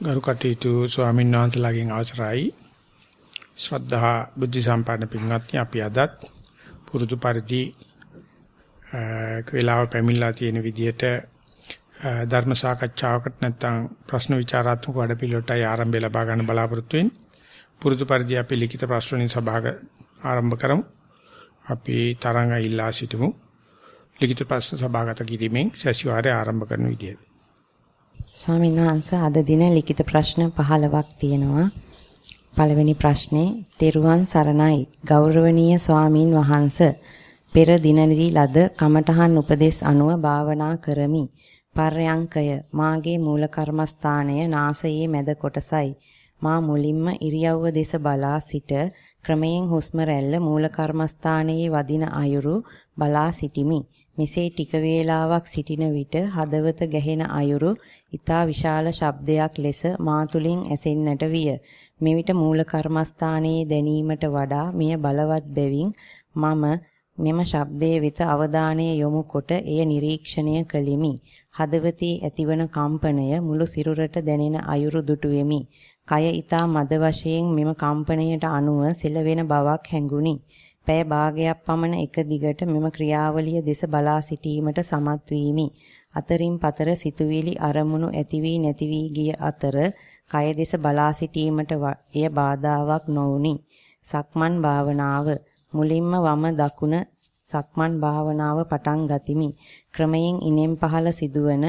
ගරු කටයුතු ස්වාමීන් වහන්සේලාගෙන් අවසරයි. ශ්‍රද්ධා බුද්ධ සම්පන්න පින්වත්නි අපි අදත් පුරුදු පරිදි කේලාව පැමිණලා තියෙන විදිහට ධර්ම සාකච්ඡාවකට නැත්නම් ප්‍රශ්න විචාරාත්මක වැඩපිළිවෙලටයි ආරම්භය ලබා ගන්න බලාපොරොත්තු වෙන්නේ. පුරුදු පරිදි අපි ලිඛිත ප්‍රශ්න වලින් සභාවක ආරම්භ කරමු. අපි තරංග ඉල්ලා සිටමු. ලිඛිත ප්‍රශ්න සභාගත කිරීමෙන් සැසිවාරය ආරම්භ කරන විදියට. ස්වාමීන් වහන්සේ අද දින ලිඛිත ප්‍රශ්න 15ක් තියෙනවා. පළවෙනි ප්‍රශ්නේ තෙරුවන් සරණයි ගෞරවනීය ස්වාමින් වහන්ස පෙර දිනදී ලද කමඨහන් උපදේශ අනුව භාවනා කරමි. පර්යංකය මාගේ මූල කර්මස්ථානය නාසයේ මැද කොටසයි. මා මුලින්ම ඉරියව්ව දෙස බලා සිට ක්‍රමයෙන් හුස්ම රැල්ල මූල කර්මස්ථානයේ වදින අයුරු බලා සිටිමි. මෙසේ ටික වේලාවක් සිටින විට හදවත ගැහෙන අයුරු ඊතා විශාල ශබ්දයක් ලෙස මා තුලින් ඇසෙන්නට විය. මෙවිට මූල කර්මස්ථානයේ දැනීමට වඩා මෙය බලවත් බැවින් මම මෙම ශබ්දයේ වෙත අවධානය යොමු කොට එය නිරීක්ෂණය කළෙමි. හදවතේ ඇතිවන කම්පනය මුළු සිරුරට දැනෙන අයුරු දුටු වෙමි. කය ඊතා මද වශයෙන් මෙම කම්පනයට අනුව සෙලවෙන බවක් හැඟුනි. පැය භාගයක් පමණ එක දිගට මෙම ක්‍රියාවලිය දෙස බලා සිටීමට සමත් වීමි. අතරින් පතර සිතුවිලි අරමුණු ඇති වී නැති වී ගිය අතර කය දෙස බලා සිටීමට එය බාධාාවක් නොවුනි. සක්මන් භාවනාව මුලින්ම වම දකුණ සක්මන් භාවනාව පටන් ගතිමි. ක්‍රමයෙන් ඉනෙන් පහළ සිදුවන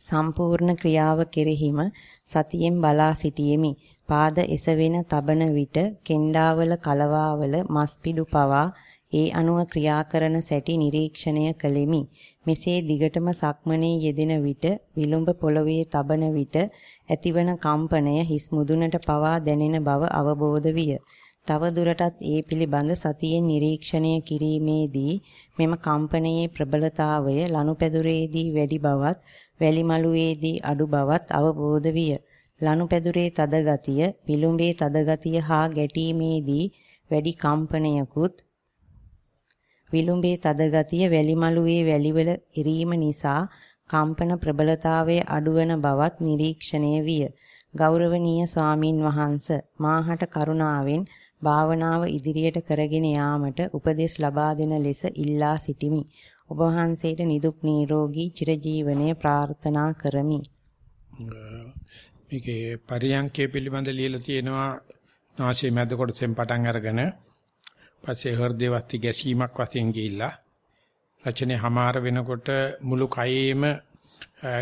සම්පූර්ණ ක්‍රියාව කෙරෙහිම සතියෙන් බලා සිටියෙමි. පාද එසවෙන තබන විට කෙන්ඩාවල කලවාවල මස්පිඩු පවා ඒ අනුව ක්‍රියා කරන සැටි නිරීක්ෂණය කළෙමි. මෙසේ දිගටම සක්මනේ යෙදෙන විට විලුඹ පොළවේ තබන විට ඇතිවන කම්පනය හිස් මුදුනට පවා දැනෙන බව අවබෝධ විය. තව දුරටත් ඒ පිළිබඳ සතියෙන් නිරීක්ෂණය කිරීමේදී මෙම කම්පනයේ ප්‍රබලතාවය ලනුපැදුරේදී වැඩි බවත් වැලිමලුවේදී අඩු බවත් අවබෝධ විය. ලනුපැදුරේ තද ගතිය, විලුඹේ තද ගතිය හා ගැටීමේදී වැඩි කම්පනයකුත් විලුඹේ තද ගතිය වැලිමලුවේ වැලිවල එරීම නිසා කම්පන ප්‍රබලතාවයේ අඩුවන බවත් නිරීක්ෂණය විය. ගෞරවනීය ස්වාමින් වහන්ස මාහට කරුණාවෙන් භාවනාව ඉදිරියට කරගෙන යාමට උපදෙස් ලබා දෙන ලෙස ඉල්ලා සිටිමි. ඔබ වහන්සේට නිදුක් නිරෝගී චිරජීවනයේ ප්‍රාර්ථනා කරමි. මේකේ පරියන්කේ පිළිබඳ ලියලා තියෙනවා නාසයේ මැද කොටසෙන් පටන් අරගෙන පස්සේ හෘදේ වස්ති ගැසීමක් වශයෙන් ගිහිල්ලා රචනයේ හමාර වෙනකොට මුළු කයේම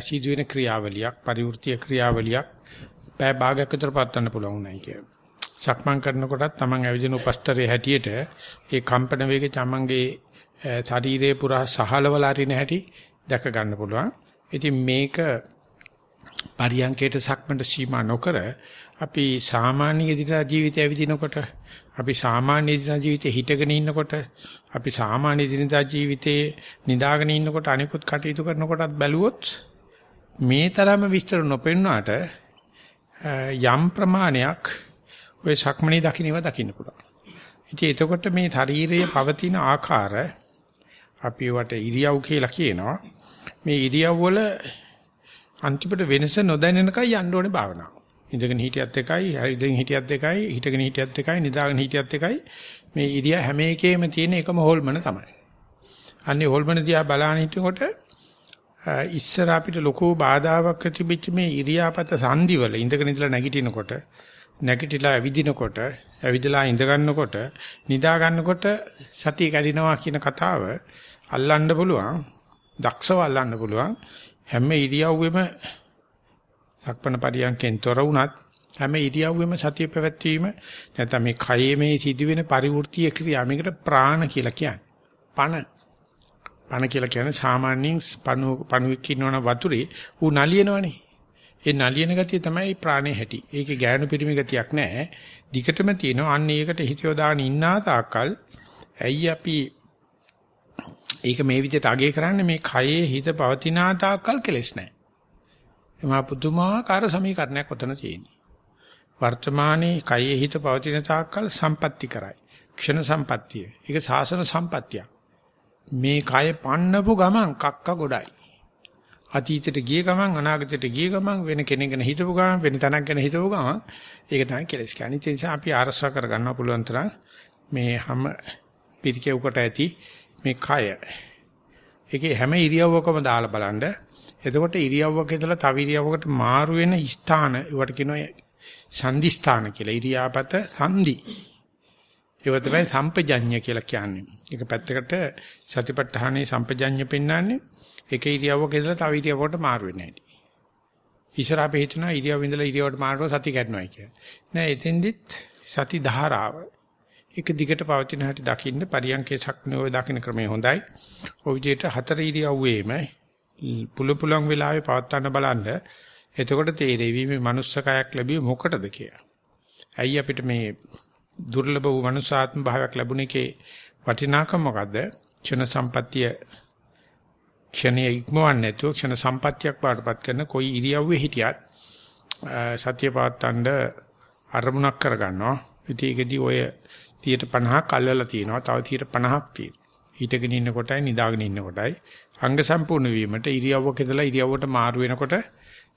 සිදුවෙන ක්‍රියාවලියක් පරිවෘත්තීය ක්‍රියාවලියක් පය භාගයක් විතර පවත්වන්න පුළුවන් නයි කිය. සක්මන් කරනකොටත් Taman ඇවිදින උපස්තරයේ හැටියට ඒ කම්පන වේගය Tamanගේ ශරීරයේ පුරා සහලවල අරින හැටි දැක ගන්න පුළුවන්. ඉතින් මේක පරියන්කේට සක්මන්ට සීමා නොකර අපි සාමාන්‍ය එදිනදා ජීවිතය ඇවිදිනකොට අපි සාමාන්‍ය එදිනදා ජීවිතේ හිටගෙන ඉන්නකොට අපි සාමාන්‍ය එදිනදා ජීවිතේ නිදාගෙන ඉන්නකොට අනිකුත් කටයුතු කරනකොටත් බැලුවොත් මේ තරම විස්තර නොපෙන්නාට යම් ප්‍රමාණයක් ඔය සක්මණේ දකින්නව දකින්න පුළුවන්. ඉතින් එතකොට මේ ශරීරයේ පවතින ආකාර අපි වට ඉරියව් කියලා කියනවා. මේ ඉරියව් වල අන්තිමට වෙනස නොදැනෙනකයි යන්න ඕනේ භාවනාව. ඉඳගෙන හිටියත් එකයි, හරිදෙන් හිටියත් එකයි, හිටගෙන හිටියත් එකයි, නිදාගෙන හිටියත් එකයි. මේ ඉරියා හැම එකේම තියෙන එකම හොල්මන තමයි. අන්නේ හොල්මන දිහා බලන හිටිනකොට ඉස්සර අපිට ලොකු බාධාවක් තිබිච්ච මේ ඉරියාපත සංදිවල ඉඳගෙන ඉඳලා නැගිටිනකොට නැගිටලා ඇවිදිනකොට ඇවිදලා ඉඳ ගන්නකොට නිදා ගන්නකොට සතිය කැඩිනවා කියන කතාව අල්ලන්න පුළුවන් දක්ෂව අල්ලන්න පුළුවන් හැම ඉරියව්වෙම සක්පන පරියන්කෙන් තොර වුණත් හැම ඉරියව්වෙම සතිය පැවැත්වීම නැත්නම් මේ කයේ මේ සිදුවෙන පරිවෘත්තීය ක්‍රියා මේකට ප්‍රාණ කියලා කියන්නේ. පණ. පණ කියලා කියන්නේ සාමාන්‍යයෙන් පණු පණුවෙක් ඉන්නවන වතුරේ ඌ නලියනවනේ. ඒ නලියන ගතිය තමයි ප්‍රාණේ හැටි. ඒකේ ගෑනු පිරිමි ගතියක් නැහැ. දිගටම තියෙනවා. අන්න ඒකට හිතියව දාගෙන ඉන්නා තාක්කල් ඇයි අපි ඒක මේ විදිහට අගය කරන්නේ මේ කයේ හිත පවතිනා තාක්කල් කෙලස් නැහැ. එමා පුදුමාකාර සමීකරණයක් ඔතන තියෙන්නේ. වර්තමානයේ කයේ හිත පවතින තාක්කල් සම්පatti කරයි. ක්ෂණ සම්පත්තිය. ඒක සාසන සම්පත්තිය. මේ කය පන්නපු ගමන් කක්ක ගොඩයි. අතීතයට ගිය ගමන් අනාගතයට ගිය ගමන් වෙන කෙනෙක් ගැන හිතපු ගමන් වෙන තැනක් ගැන හිතපු ගමන් ඒක තමයි කෙලස් කියන්නේ. ඒ නිසා අපි ආරසා කර ගන්න පුළුවන් තරම් මේ හැම පිරිකෙව්කට ඇති මේ කය. ඒකේ හැම ඉරියව්වකම දාලා බලන්න. එතකොට ඉරියව්වක ඉඳලා තව ඉරියව්වකට මාරු වෙන ස්ථාන ඒවට කියනවා සංදි ස්ථාන කියලා. ඉරියාපත සංදි. ඒව තමයි සම්පජඤ්ඤ කියලා කියන්නේ. ඒක පැත්තකට සතිපට්ඨානේ සම්පජඤ්ඤ පෙන්වන්නේ එක ඉරියව්වක ඉඳලා තව ඉරියව්වකට මාරු වෙන්නේ නැහැටි. ඉස්සර අපි හිතනවා ඉරියව්ව ඉඳලා ඉරියව්වට මාරුව සති කැඩනවා කියලා. නෑ එතෙන්දිත් සති ධාරාව එක දිගට පවතින හැටි දකින්න පරියන්කේ සක්නෝ දකින්න ක්‍රමය හොඳයි. ඔය විදිහට හතර ඉරියව්වේම පුල පුලන් වෙලාවේ පවත්වන්න බලන්න. එතකොට තේරෙවි මේ manussකයක් ලැබිය මොකටද කියලා. ඇයි අපිට මේ දුර්ලභ වූ මනුසාත්ම භාවයක් ලැබුණ එකේ වටිනාකම මොකද්ද? ක්ෂණ සම්පත්තිය ක්ෂණයේ ඉක්මවන්නේ නැතුව ක්ෂණ සම්පත්තියක් පාඩපත් කරන કોઈ ඉරියව්වේ හිටියත් සත්‍ය පවත්තණ්ඩ අරමුණක් කරගන්නවා. ඉතින් ඒකදී ඔය 50ක් අල්ලලා තියෙනවා. තව 50ක් තියෙනවා. හිටගෙන ඉන්න කොටයි නිදාගෙන ඉන්න කොටයි අංග සම්පූර්ණ වීමට ඉරියව්වක ඉඳලා ඉරියව්වට මාරු වෙනකොට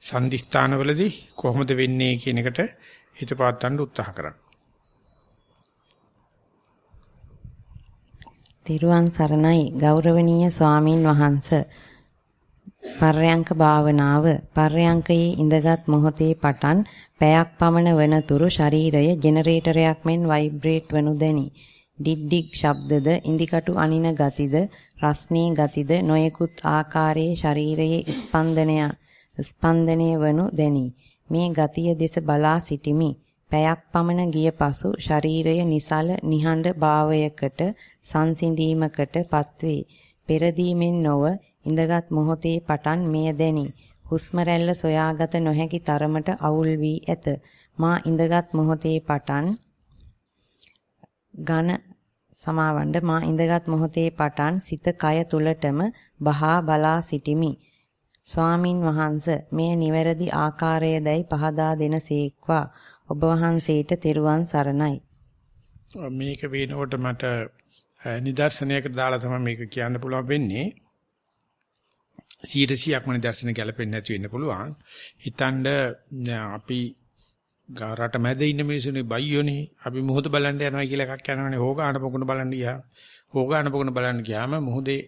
සංදිස්ථානවලදී කොහොමද වෙන්නේ කියන එකට හිත පාත්තන්න උත්සාහ කරන්න. තිරුවන් සරණයි ගෞරවනීය ස්වාමින් වහන්ස පර්යංක භාවනාව පර්යංකයේ ඉඳගත් මොහොතේ පටන් පැයක් පමණ වනතුරු ශරීරය ජෙනරේටරයක් මෙන් ভাইබ්‍රේට් වනු දැනි. ඩිඩ්ඩික් ශබ්දද ඉන්දිකටු අනින ගතිද රස්නේ ගතිද නොයෙකුත් ආකාරයේ ශරීරයේ ස්පන්දනය ස්පන්දනය වනු දැනි. මේ ගතිය දෙස බලා සිටිමි. පැයක් පමණ ගිය පසු ශරීරය නිසල නිහඬ භාවයකට සංසිඳීමකට පත්වේ. පෙරදීමෙන් නොව ඉඳගත් මොහොතේ පටන් මෙය දැනි. හුස්ම රැල්ල සොයාගත නොහැකි තරමට අවුල් වී ඇත. මා ඉඳගත් මොහොතේ පටන් ඝන සමාවණ්ඩ මා ඉඳගත් මොහොතේ පටන් සිත කය තුලටම බහා බලා සිටිමි. ස්වාමින් වහන්ස මෙය නිවැරදි ආකාරයේදයි පහදා දෙනසේක්වා ඔබ වහන්සේට තෙරුවන් සරණයි. මේක වෙනකොට මට නිදර්ශනයකට දාලා තමයි මේක කියන්න පුළුවන් වෙන්නේ. 100%ක්ම නිදර්ශන ගැලපෙන්නේ නැති වෙන්න පුළුවන්. හිතනද අපි රට මැද ඉන්න මිනිස්සුනේ බයියෝනේ අපි මුහුද බලන්න යනවා කියලා එකක් යනවනේ හොගාන පොකුණ බලන්න ගියා. හොගාන පොකුණ බලන්න ගියාම මුහුදේ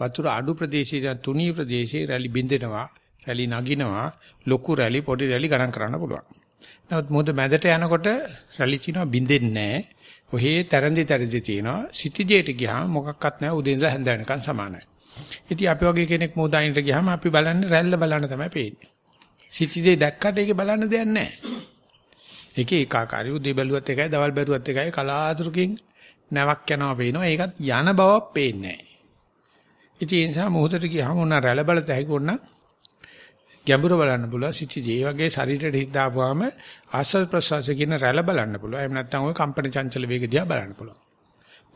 වතුර අඩු ප්‍රදේශයේ තුනී ප්‍රදේශයේ රැලි බින්දෙනවා. රැලි නගිනවා. ලොකු රැලි පොඩි රැලි ගණන් කරන්න පුළුවන්. නමුත් මුහුද මැදට යනකොට රැලි චිනවා බින්දෙන්නේ නැහැ. ඔහේ තරන්දි තරදි තියෙනවා. සිටිජේට ගියාම මොකක්වත් නැහැ උදේ ඉඳලා හැන්ද වෙනකන් සමානයි. ඉතින් අපි වගේ කෙනෙක් මුහුදායින්ට ගියාම අපි බලන්නේ රැල්ල බලන්න තමයි පේන්නේ. සිටිජේ දැක්කට ඒකේ බලන්න දෙයක් නැහැ. ඒකේ ඒකාකාරී උදේ බැලුවත් එකයි දවල් බැලුවත් එකයි කලාතුරකින් නැවක් යනවා පේනවා. ඒකත් යන බවක් පේන්නේ නැහැ. ඉතින් ඒ නිසා මොහොතට ගියාම උන රැළ බලත හැකිවොත් ගැඹුර බලන්න පුළුවන් සිටිජේ වගේ ශරීරයට හිත දාපුවාම ආස්වාද ප්‍රසවාස කියන රැළ බලන්න පුළුවන්. එහෙම නැත්නම් ওই කම්පන චංචල වේග දිහා බලන්න පුළුවන්.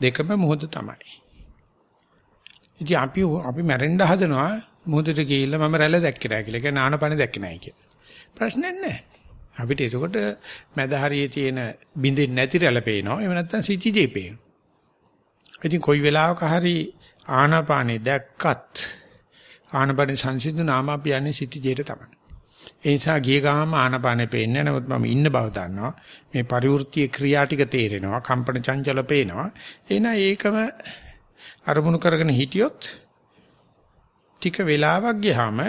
දෙකම මොහොත තමයි. ඉතින් අපි අපි මැරෙන්න හදනවා මොහොතට ගිහිල්ලා මම රැළ දැක්කේ නැහැ කියලා. ඒ කියන්නේ ආනපන දැක්කේ නැහැ කියලා. ප්‍රශ්නයක් නැහැ. අපිට එතකොට මැද හරියේ තියෙන බින්දෙන්නේ නැති රැළ පේනවා. එහෙම නැත්නම් සිටිජේ පේනවා. ඉතින් කොයි වෙලාවක හරි ආනාපානෙ දැක්කත් ආනාපානෙ සංසිඳුනාම අපි යන්නේ සිටිජේට තමයි. ඒ නිසා ගිය ගාම ආනාපානෙ පේන්නේ නමුත් මම ඉන්න බව දන්නවා. මේ පරිවෘත්තීය ක්‍රියා ටික තේරෙනවා. කම්පන චංචල පේනවා. එන ඒකම අරමුණු කරගෙන හිටියොත් ටික වෙලාවක් ගියාම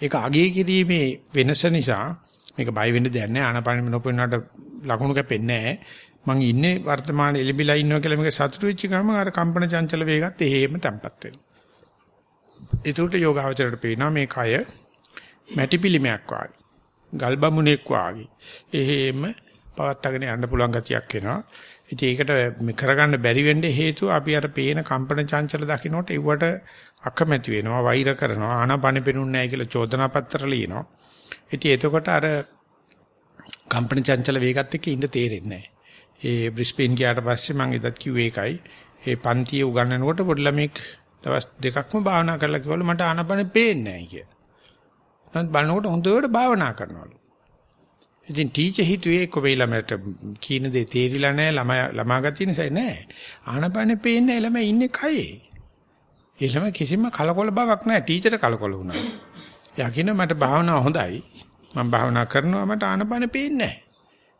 ඒක අගේ කිරීමේ වෙනස නිසා මේක බය වෙන්න දෙයක් නැහැ ආනාපානෙ නොපෙන්නාට ලකුණු කැපෙන්නේ නැහැ මං ඉන්නේ වර්තමාන එලිබිලා ඉන්නවා කියලා මේක සතුටු වෙච්ච ගමන් අර කම්පන චංචල වේගත් එහෙම තැම්පත් වෙනවා. ඒකට යෝගාවචරයට පේනවා මේ කය මැටි පිළිමයක් වාගේ. ගල් බමුණෙක් වාගේ. එහෙම පවත්වාගෙන යන්න පුළුවන් ගතියක් එනවා. ඉතින් ඒකට කරගන්න බැරි වෙන්නේ හේතුව අපි අර පේන කම්පන චංචල දකින්නට ඒවට අකමැති වෙනවා, වෛර කරනවා, ආනාපානෙ පෙනුන්නේ නැහැ කියලා චෝදනා පත්‍ර ලියනවා. ඉතින් එතකොට අර කම්පන චංචල වේගත් එක්ක ඉන්න තේරෙන්නේ නැහැ. ඒ බ්‍රිස්බේන් ගියාට පස්සේ මම එදත් කිව්වේ ඒකයි. ඒ පන්තියේ උගන්වනකොට පොඩි ළමෙක් දවස් දෙකක්ම භාවනා කරලා කිව්වලු මට ආනපන පේන්නේ නැහැ කියලා. නමුත් බලනකොට හොඳට භාවනා කරනවලු. ඉතින් ටීචර් හිතුවේ කොබේ ළමයට කීන දේ තේරිලා නැහැ ළමයා ළමා ගතිය නිසා නෑ. ආනපන පේන්නේ ළමයා ඉන්නේ කයේ. ඒ ළමයි කිසිම කලකොල බවක් නැහැ. ටීචර් කලකොල වුණා. එයා කියන මට භාවනාව හොඳයි. මම භාවනා කරනවා මට ආනපන පේන්නේ නැහැ.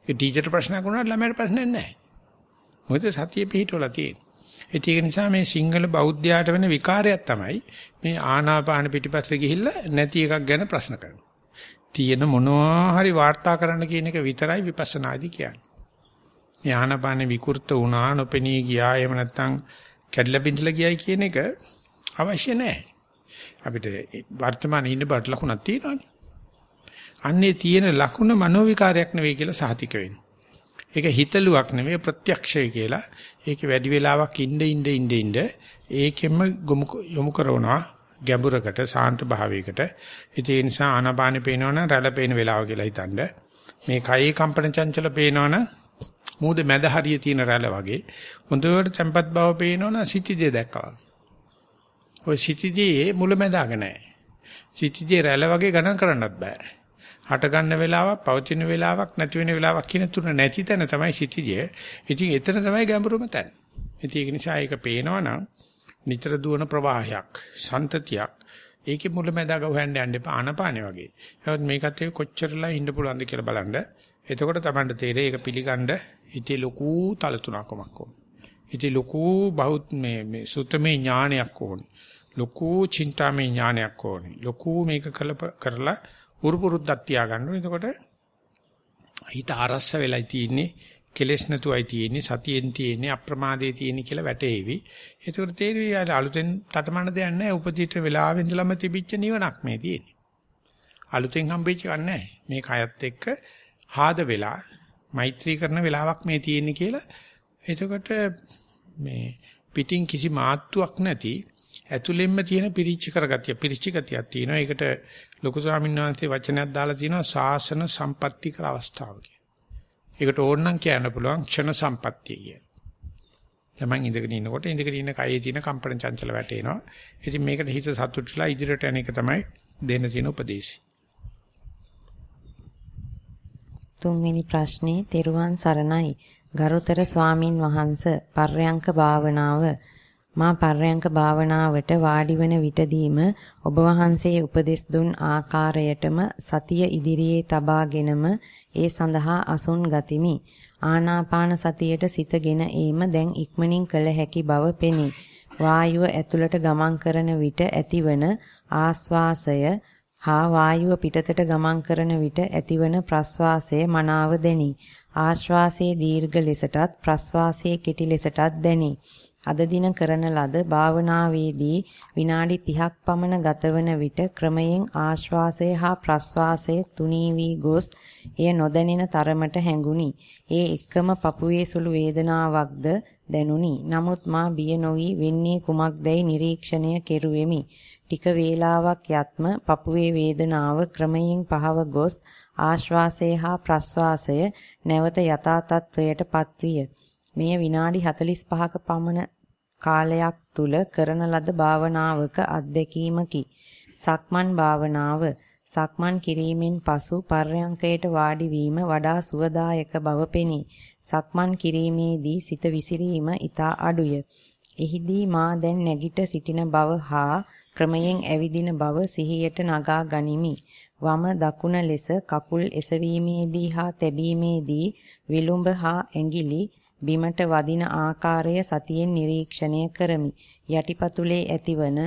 ඒ ටීචර්ට ප්‍රශ්නයක් වුණාට ළමයට ප්‍රශ්නයක් නැහැ. මොකද සතිය පිහිටවලා තියෙන්නේ. ඒක නිසා මේ සිංහල බෞද්ධයාට වෙන විකාරයක් තමයි මේ ආනාපාන පිටිපස්සේ ගිහිල්ලා නැති එකක් ගැන ප්‍රශ්න කරනවා. තියෙන මොනවා හරි වාර්තා කරන්න කියන එක විතරයි විපස්සනාදී කියන්නේ. මේ ආනාපාන විකෘත වුණා නොපෙනී ගියා එහෙම නැත්නම් කැඩලා බිඳලා ගියයි කියන එක අවශ්‍ය නැහැ. අපිට වර්තමානයේ ඉන්න බට ලකුණක් තියෙනවානේ. අන්නේ තියෙන ලකුණ මනෝවිකාරයක් නෙවෙයි කියලා සාතික වෙනවා. ඒක හිතලුවක් නෙවෙයි ප්‍රත්‍යක්ෂය කියලා. ඒක වැඩි වෙලාවක් ඉඳ ඉඳ ඉඳ ඉඳ ඒකෙම යොමු කරනවා ගැඹුරකට සාන්ත භාවයකට. ඒ නිසා ආනාපානෙ පේනවනම් රැළ පේන වෙලාව කියලා හිතනද මේ කයේ කම්පන චංචල පේනවනම් මූද මැද හරිය තියෙන රැළ වගේ හොඳට tempat බව පේනවනම් සිටිදේ දැක්කා. ඔය සිටිදේ මුලැමැදාග නැහැ. සිටිදේ රැළ වගේ ගණන් කරන්නත් බෑ. හට ගන්න වෙලාවක්, පවතින වෙලාවක්, නැති වෙන වෙලාවක් කියන තුන නැති තැන තමයි සිටිජය. ඉතින් එතන තමයි ගැඹුරුම තැන. ඉතින් ඒක නිසා ඒක පේනවනම් නිතර දුවන ප්‍රවාහයක්, සන්තතියක්. ඒකේ මුලැමැදාග හොයන්න යන්න එපා ආනපානේ වගේ. එහෙනම් මේකත් එක්ක කොච්චරලා ඉන්න පුළුවන්ද කියලා බලන්න. එතකොට Tamanට තේරෙයි ඒක පිළිගන්න හිතේ ලොකු තලතුණකමක් ඕන. හිතේ ලොකු බහුත් මේ මේ සුත්තමේ ඥානයක් ඕන. ලොකු චින්තාමේ ඥානයක් ඕනේ. ලොකු මේක කරලා උරුපුරුද්දක් තියාගන්න ඕනේ. එතකොට හිත ආරස්ස වෙලයි තියෙන්නේ. කෙලස් නැතුවයි තියෙන්නේ. සතියෙන් තියෙන්නේ. අප්‍රමාදයේ තියෙන්නේ කියලා වැටේවි. එතකොට තේරෙවි අලුතෙන් තටමන දෙයක් නැහැ. උපදිට වෙලාවෙ ඉඳලම තිබිච්ච නිවනක් මේ තියෙන්නේ. අලුතෙන් හම්බෙච්ච එකක් නැහැ. මේ කයත් එක්ක ආද වෙලා මෛත්‍රී කරන වෙලාවක් මේ තියෙන්නේ කියලා එතකොට මේ පිටින් කිසි මාත්තුවක් නැති ඇතුළෙන්ම තියෙන පිරිච්ච කරගතිය පිරිච්ච ගතියක් තියෙනවා. ඒකට ලොකු ස්වාමීන් වහන්සේ වචනයක් දාලා තියෙනවා සාසන සම්පatti කර අවස්ථාව කියලා. ඒකට ඕනනම් කියන්න පුළුවන් ක්ෂණ සම්පත්තිය කියලා. තමන් ඉඳගෙන ඉන්නකොට ඉඳගෙන ඉන්න කයේ තියෙන කම්පන චංචල වැටෙනවා. ඉතින් මේකට හිත සතුටුලා ඉදිරියට යන එක තමයි දෙන්න තියෙන උපදේශය. තුන්වෙනි ප්‍රශ්නේ තෙරුවන් සරණයි. ගරුතර ස්වාමින් වහන්ස පර්යංක භාවනාව මා පර්යංක භාවනාවට වාඩි වන විටදීම ඔබ වහන්සේ උපදෙස් දුන් ආකාරයටම සතිය ඉදිරියේ තබාගෙනම ඒ සඳහා අසුන් ගතිමි. ආනාපාන සතියට සිතගෙන ඒම දැන් ඉක්මනින් කළ හැකි බව පෙනේ. වායුව ඇතුළට ගමන් කරන විට ඇතිවන ආස්වාසය හා වායුව පිටතට ගමන් කරන විට ඇතිවන ප්‍රස්වාසය මනාව දැනි. ආශ්වාසයේ දීර්ඝ ලෙසටත් ප්‍රස්වාසයේ කෙටි ලෙසටත් දැනි. අද දින කරන ලද භාවනාවේදී විනාඩි 30ක් පමණ ගතවන විට ක්‍රමයෙන් ආශ්වාසය හා ප්‍රස්වාසය තුනී වී ගොස් එය නොදැනෙන තරමට හැඟුනි. ඒ එක්කම පපුවේ සුළු වේදනාවක්ද දැනුනි. නමුත් මා බිය නොවි වෙන්නේ කුමක්දයි නිරීක්ෂණය කෙරුවෙමි. ටික වේලාවක් යත්ම පපුවේ වේදනාව ක්‍රමයෙන් පහව ගොස් ආශ්වාසය හා ප්‍රශ්වාසය නැවත යථා තත්වයට පත්විය. මෙය විනාඩි 45ක පමණ කාලයක් තුල කරන ලද භාවනාවක අත්දැකීමකි. සක්මන් භාවනාව සක්මන් කිරීමෙන් පසු පර්යංකයට වාඩි වීම වඩා සුවදායක බව පෙනේ. සක්මන් කිරීමේදී සිත විසිරීම ඊට අඩුය. එහිදී මා දැන් නැගිට සිටින බව හා ක්‍රමයෙන් ඇවිදින බව සිහියට නගා ගනිමි. වම දකුණ ලෙස කකුල් එසවීමේදී හා තැබීමේදී විලුඹ හා ඇඟිලි බිමට වදින ආකාරය සතියෙන් නිරීක්ෂණය කරමි. යටිපතුලේ ඇතිවන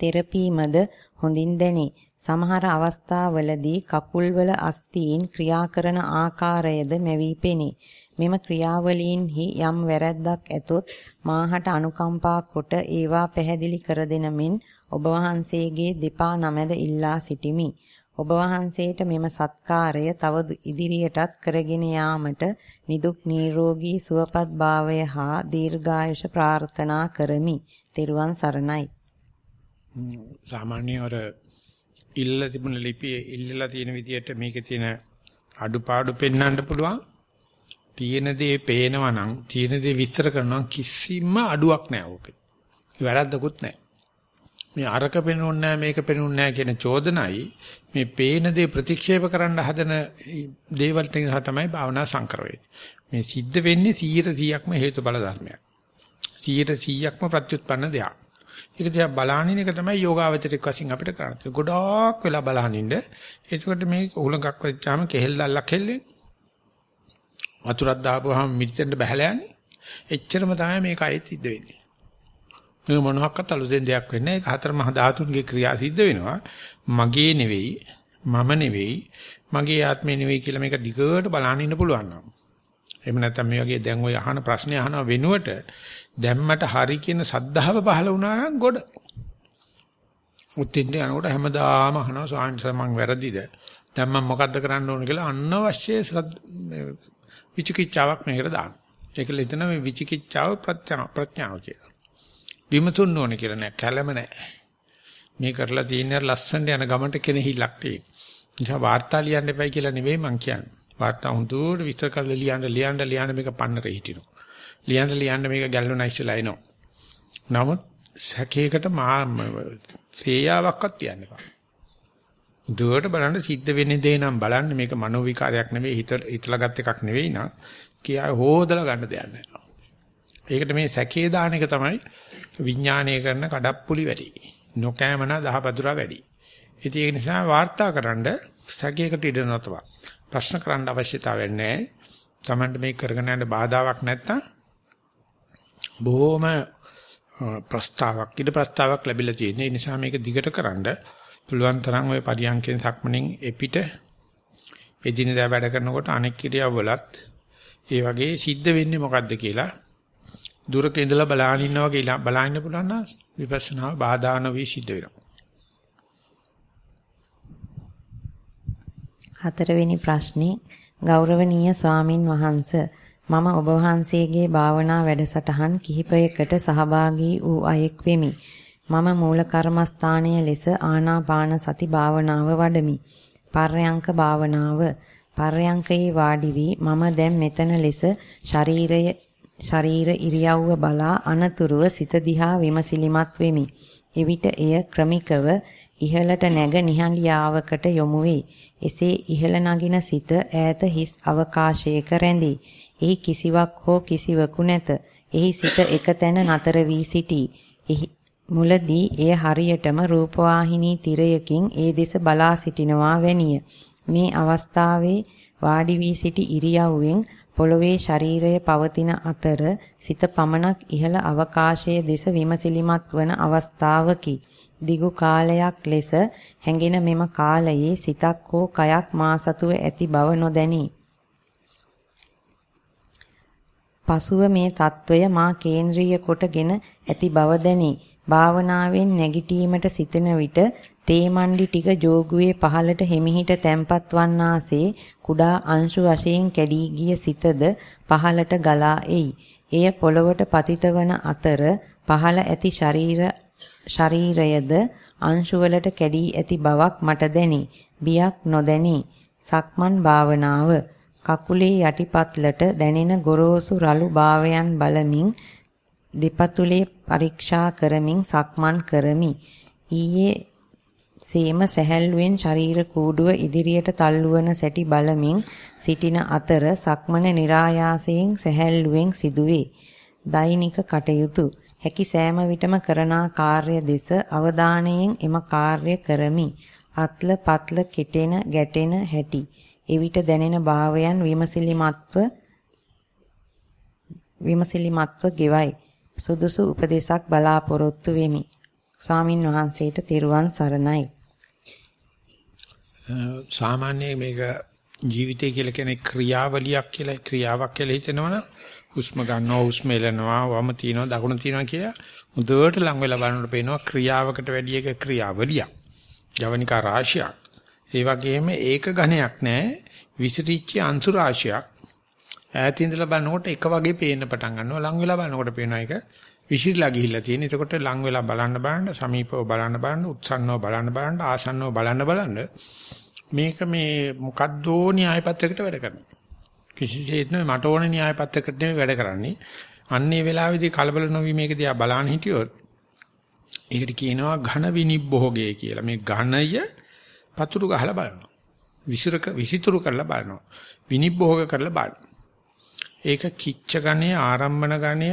තෙරපීමද හොඳින් දැනේ. සමහර අවස්ථාවලදී කකුල්වල අස්තීන් ක්‍රියා කරන ආකාරයද මැවි පෙනේ. මෙම ක්‍රියාවලීන්හි යම් වැරැද්දක් ඇතොත් මාහට අනුකම්පා කොට ඒවා පැහැදිලි කර දෙන මෙන් ඔබ වහන්සේගේ දෙපා නමැද ඉල්ලා සිටිමි. ඔබ වහන්සේට මෙම සත්කාරය තව ඉදිරියටත් කරගෙන යාමට නිදුක් නිරෝගී සුවපත් භාවය හා දීර්ඝායුෂ ප්‍රාර්ථනා කරමි. ත්වන් සරණයි. සාමාන්‍ය අර ඉල්ල තිබුණ ලිපියේ ඉල්ලලා තියෙන විදිහට මේකේ තියෙන අඩුපාඩු පෙන්වන්න පුළුවන්. තියෙන දේ පේනවා නම් තියෙන දේ විස්තර කරනවා කිසිම අඩුවක් නැහැ ඕකේ. වැරද්දකුත් නැහැ. මේ අරක පෙනුන්නේ නැහැ මේක පෙනුන්නේ නැහැ කියන චෝදනයි මේ පේන දේ ප්‍රතික්ෂේප කරන්න හදන දේවල් තමයි භාවනා සංකර මේ සිද්ධ වෙන්නේ 100%ක්ම හේතු බල ධර්මයක්. 100%ක්ම ප්‍රත්‍යুৎපන්න දෙයක්. ඒක දිහා බලහනින් එක තමයි යෝගාවචරික වශයෙන් අපිට කරන්නේ. ගොඩාක් වෙලා බලහනින්න. එතකොට මේ උලඟක් වෙච්චාම කෙහෙල් දැල්ලක් හෙල්ලෙන්නේ. වතුරක් දාපුවාම මිරිතෙන්ද බහැලා යන්නේ. එච්චරම තමයි මේක අයිත් සිද්ධ වෙන්නේ. මේ මොනවාක්වත් අලුතෙන් දෙයක් වෙන්නේ නැහැ. ඒක හතර මහා ධාතුන්ගේ ක්‍රියා සිද්ධ වෙනවා. මගේ නෙවෙයි, මම නෙවෙයි, මගේ ආත්මේ නෙවෙයි කියලා මේක දිගට බලන්න ඉන්න පුළුවන් නම්. එහෙම නැත්නම් මේ වගේ දැන් ඔය අහන ප්‍රශ්නේ අහන වෙනුවට දැම්මට හරි කියන සද්ධාව පහළ වුණා නම් ගොඩ. උත්තින්ට යනකොට හැමදාම අහනවා සාංශ මං වැරදිද? දැන් මම මොකද්ද කරන්න ඕන කියලා අනවශ්‍ය විචිකිච්ඡාවක් මේකට දාන්න. ඒකල එතන මේ විචිකිච්ඡාව ප්‍රඥාව කියලා. විමතුන් ඕනේ කියලා නෑ කැළම නෑ. මේ කරලා තියෙන ලස්සනට යන ගමන්ට කෙනෙහිලක් තියෙන. නිසා වාර්තා ලියන්න එපයි කියලා නෙවෙයි මං කියන්නේ. වාර්තා හුදුට විස්තර කරලා ලියන්න ලියන්න ලියන්න මේක පන්නරේ හිටිනවා. ලියන්න ලියන්න මේක ගැල්වනයිස්ලා එනවා. නමුත් සැකයකට මා සේයාවක්වත් තියන්න එපා. දුවට බලන්න සිද්ධ වෙන්නේ දේ නම් බලන්න මේක මනෝ විකාරයක් නෙවෙයි හිත හිතලා ගත් එකක් නෙවෙයි නා කියා හොදලා ගන්න දෙයක් නැහැ. ඒකට මේ සැකේ දාන එක තමයි විඥානය කරන කඩප්පුලි වැඩි. නොකෑමන දහපතුරා වැඩි. ඉතින් ඒ නිසා වාර්තාකරනද සැකයකට ඉඩ නොතවා. ප්‍රශ්න කරන්න අවශ්‍යතාවයක් නැහැ. Tamanට මේක කරගෙන යන්න බාධාවක් නැත්තම් බොහොම ප්‍රස්තාවක් ඉද ප්‍රස්තාවක් ලැබිලා තියෙන. ඒ නිසා මේක දිගට කරන්න පුළුවන් තරම් ওই පරියන්කෙන් සක්මණෙන් එපිට එදිනදා වැඩ කරනකොට අනෙක් ක්‍රියාවලත් ඒ වගේ සිද්ධ වෙන්නේ මොකද්ද කියලා දුරක ඉඳලා බලාගෙන ඉන්නවා වගේ බලාගෙන පුළුවන් නම් විපස්සනා බාධා නොවි සිද්ධ වෙනවා. හතරවෙනි ප්‍රශ්නේ ගෞරවනීය ස්වාමින් වහන්සේ මම ඔබ වහන්සේගේ භාවනා වැඩසටහන් කිහිපයකට සහභාගී වූ අයෙක් වෙමි. මම මූල කර්මස්ථානයේ ලෙස ආනාපාන සති භාවනාව වඩමි. පර්යංක භාවනාව පර්යංකයේ වාඩි වී මම දැන් මෙතන ලෙස ශරීරය ශරීර ඉරියව්ව බලා අනතුරුව සිත දිහා විමසිලිමත් වෙමි. එවිට එය ක්‍රමිකව ඉහළට නැග නිහඬියාවකට යොමු වේ. එසේ ඉහළ නගින සිත ඈත හිස් අවකාශයක රැඳී. එහි කිසිවක් හෝ කිසිවකු නැත. එහි සිත එක තැන නතර වී සිටී. මුලදී එය හරියටම රූපවාහිනී තිරයකින් ඒ දෙස බලා සිටිනවා වැනිය. මේ අවස්ථාවේ වාඩි වී සිටි ඉරියව්වෙන් පොළොවේ ශරීරය පවතින අතර සිත පමණක් ඉහළ අවකාශයේ දෙස විමසිලිමත් වන අවස්ථාවකි. දිගු කාලයක් ලෙස හැඟෙන මෙම කාලයේ සිතක් හෝ කයක් මා සතුව ඇති බව නොදැනී. පසුව මේ తত্ত্বය මා කේන්ද්‍රීය කොටගෙන ඇති බව දැනි. භාවනාවෙන් නැගිටීමට සිතන විට තේමණ්ඩි ටික ජෝගුවේ පහළට හිමිහිට තැම්පත් වන්නාසේ කුඩා අංශු වශයෙන් කැඩී ගිය සිතද පහළට ගලා එයි. එය පොළවට පතිත වන අතර පහළ ඇති ශරීර ශරීරයද අංශුවලට කැඩී ඇති බවක් මට දැනේ. බියක් නොදැනේ. සක්මන් භාවනාව කකුලේ යටිපත්ලට දැනෙන ගොරෝසු රළු භාවයන් බලමින් දෙපතුලේ පරීක්ෂා කරමින් සක්මන් කරමි. ඊයේ සේම සැහැල්ලුවෙන් ශරීර කූඩුව ඉදිරියට තල්ලුවන සැටි බලමින් සිටින අතර සක්මන નિરાයාසයෙන් සැහැල්ලුවෙන් සිදුවේ. දෛනික කටයුතු හැකි සෑම විටම කරනා කාර්ය දෙස අවධානයෙන් එම කාර්ය කරමි. අත්ල පත්ල කෙටෙන ගැටෙන හැටි. එවිට දැනෙන භාවයන් විමසිලිමත්ව විමසිලිමත්ව ගෙවයි. සුදුසු උපදේශක් බලාපොරොත්තු වෙමි. ස්වාමින් වහන්සේට තෙරුවන් සරණයි. සාමාන්‍ය මේක ජීවිතය කියලා කියන්නේ ක්‍රියාවලියක් කියලා ක්‍රියාවක් කියලා හිතනවනම් හුස්ම ගන්නවා හුස්ම එලනවා වම තියනවා දකුණ තියනවා කියලා මුදවට ලඟ වෙලා බලනකොට පේනවා ක්‍රියාවකට වැඩි එක ක්‍රියාවලියක්. ජවනිකා රාශියක්. ඒ වගේම ඒක ඝණයක් නෑ විසිරිච්ච අංශු රාශියක්. ඈත ඉඳලා බලනකොට එක වගේ පේන්න පටන් ගන්නවා ලඟ වෙලා බලනකොට පේනවා ඒක විසිරලා ගිහිල්ලා තියෙන. එතකොට ලඟ වෙලා බලන්න බලන්න සමීපව බලන්න බලන්න උත්සන්නව බලන්න බලන්න ආසන්නව බලන්න බලන්න මේක මේ මොකද්දෝ න්‍යාය පත්‍රයකට වැඩ කරනවා. කිසිසේත්ම මට ඕන න්‍යාය පත්‍රයකට නෙවෙයි වැඩ කරන්නේ. අන්නේ වෙලාවේදී කලබල නොවි මේක දිහා බලන්න හිටියොත් ඒකට කියනවා ඝන විනිබ්බෝගය කියලා. මේ ඝනය පතුරු ගහලා බලනවා. විසිරක විසිතුරු කරලා බලනවා. විනිබ්බෝග කරලා බලනවා. ඒක කිච්ච ගණයේ ආරම්භන ගණය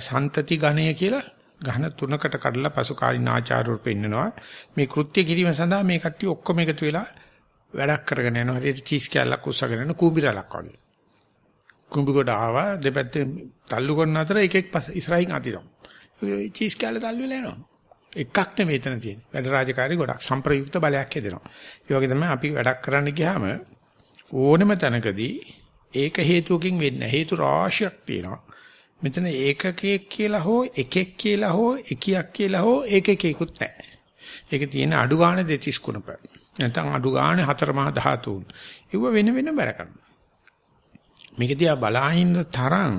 සන්තති ගණය කියලා ඝන තුනකට කඩලා පසු කාලින ආචාර්යවරු පෙන්නනවා. මේ කෘත්‍ය කිරීම සඳහා මේ කට්ටිය ඔක්කොම එකතු වෙලා වැඩක් කරගෙන යනවා. හරියට චීස් කැල්ලක් උස්සගෙන යන කූඹිරලක් වගේ. කුඹි කොට ආවා දෙපැත්තේ තල්ලු කරන අතර එකෙක් ඉස්සරහින් අදිනවා. චීස් කැල්ල තල්ලු වෙලා යනවා. එකක් නෙමෙයි එතන තියෙන්නේ. වැඩ රාජකාරී ගොඩක් සම්ප්‍රයුක්ත බලයක් හදෙනවා. ඒ වගේ තමයි අපි වැඩක් කරන්න ගියාම ඕනෙම තැනකදී ඒක හේතුවකින් වෙන්නේ හේතු රාශියක් තියෙනවා. මෙතන ඒකකයක් කියලා හෝ එකෙක් කියලා හෝ එකියක් කියලා හෝ ඒකකයකුත් නැහැ. ඒක තියෙන අඩු ගාණ දෙතිස් කුණප. නැත්නම් අඩු ගාණ හතර මහා ධාතුන්. ඒව වෙන වෙන වැඩ කරනවා. මේක දිහා බලාහින්න තරම්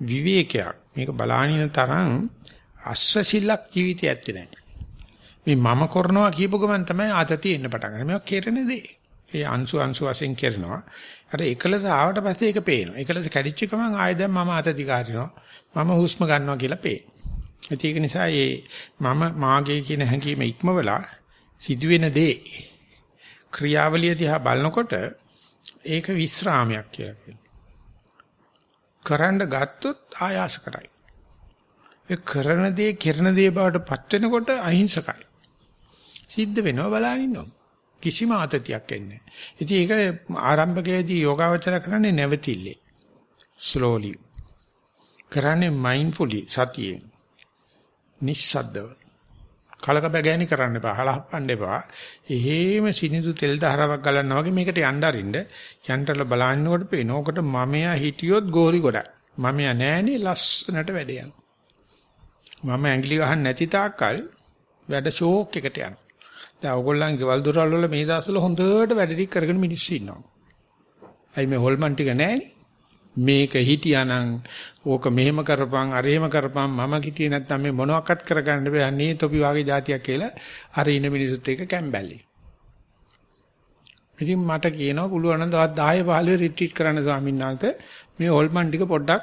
විවේකයක්. මේක බලාහින්න තරම් අස්වැසිල්ලක් ජීවිතය ඇත්තේ නැහැ. මේ මම කරනවා කියපු ගමන් තමයි ආතතිය එන්න පටන් ගන්නේ. මේවා කෙරෙන දේ. ඒ අංශු අංශු වශයෙන් කරනවා. අර එකලස ආවට පස්සේ ඒක පේනවා. එකලස කැඩිච්ච ගමන් ආයෙ දැන් මම ආතතිකාරිනවා. මම හුස්ම ගන්නවා කියලා පේනවා. ඒක නිසා මේ මම මාගේ කියන හැඟීම ඉක්මවලා සිදුවෙන දේ ක්‍රියාවලිය දිහා බලනකොට ඒක විස්රාමයක් කියලා කියනවා. කරන්න ගත්තොත් ආයාස කරයි. ඒ කරන දේ කරන දේ බවට පත් වෙනකොට අහිංසකයි. සිද්ධ වෙනවා බලන්න ඉන්නවා. කිසිම ආතතියක් එන්නේ නැහැ. ඉතින් ඒක ආරම්භකයේදී යෝගාවචර කරන්නේ නැවතිල්ලේ. slowly. කරන්නේ mindfully සතියෙන්. නිස්සද්දව. කලක බගෑනි කරන්න එපා. හලහපන්න එපා. එහෙම සිනිඳු තෙල් දහරාවක් ගලනවා වගේ මේකට යන්න අරින්න. යන්ටල බලන්නකොට පේනකොට මමයා හිටියොත් ගෝරි ගොඩක්. මමයා නෑනේ ලස්සනට වැඩ යනවා. මම ඇඟිලි ගහන්න නැති තාක්කල් වැඩ ෂෝක් එකට යනවා. දැන් ඕගොල්ලන් ගෙවල් දොරවල් වල මේ දවස්වල හොඳට වැඩ ටික කරගෙන මිනිස්සු ඉන්නවා. අයි මේ හොල්මන් ටික නැහැනේ. මේක හිටියානම් ඕක මෙහෙම කරපන් අර එහෙම කරපන් මම හිටියේ නැත්නම් මේ මොනවාක්වත් කරගන්න බෑ අනේ තොපි වාගේ જાතියක් කියලා අර ඉන මිනිසුත් එක්ක කැම්බැලි. ඉතින් මට කියනවා පුළුවන් නම් දවස් 10 15 රිට්‍රීට් කරන්න ස්වාමීන් වහන්සේ මේ හොල්මන් ටික පොඩ්ඩක්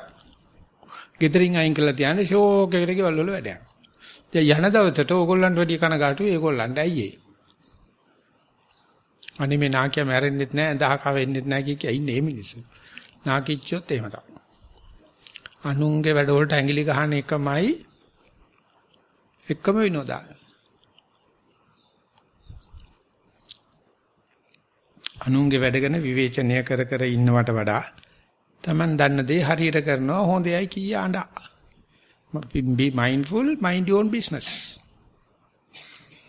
ගෙදරින් අයින් කරලා තියන්නේ ෂෝක් එකට ගෙවල් වල වැඩ යනවා. දැන් යන දවසට ඕගොල්ලන්ට වැඩි කනගාටුයි ඒගොල්ලන්ට අයියේ. අනේ මේ නාකිය මැරෙන්නෙත් නැහැ දහක වෙන්නෙත් නැහැ කිය කිය ඉන්නේ මේ මිනිස්සු. නාකිච්චොත් එහෙම තමයි. අනුන්ගේ වැඩවලට ඇඟිලි ගහන එකමයි එකම විනෝදා. අනුන්ගේ වැඩගෙන විවේචනය කර කර ඉන්නවට වඩා Taman දන්න දේ හරියට කරනවා හොඳයි කී ආඬා. be mindful mind your own business.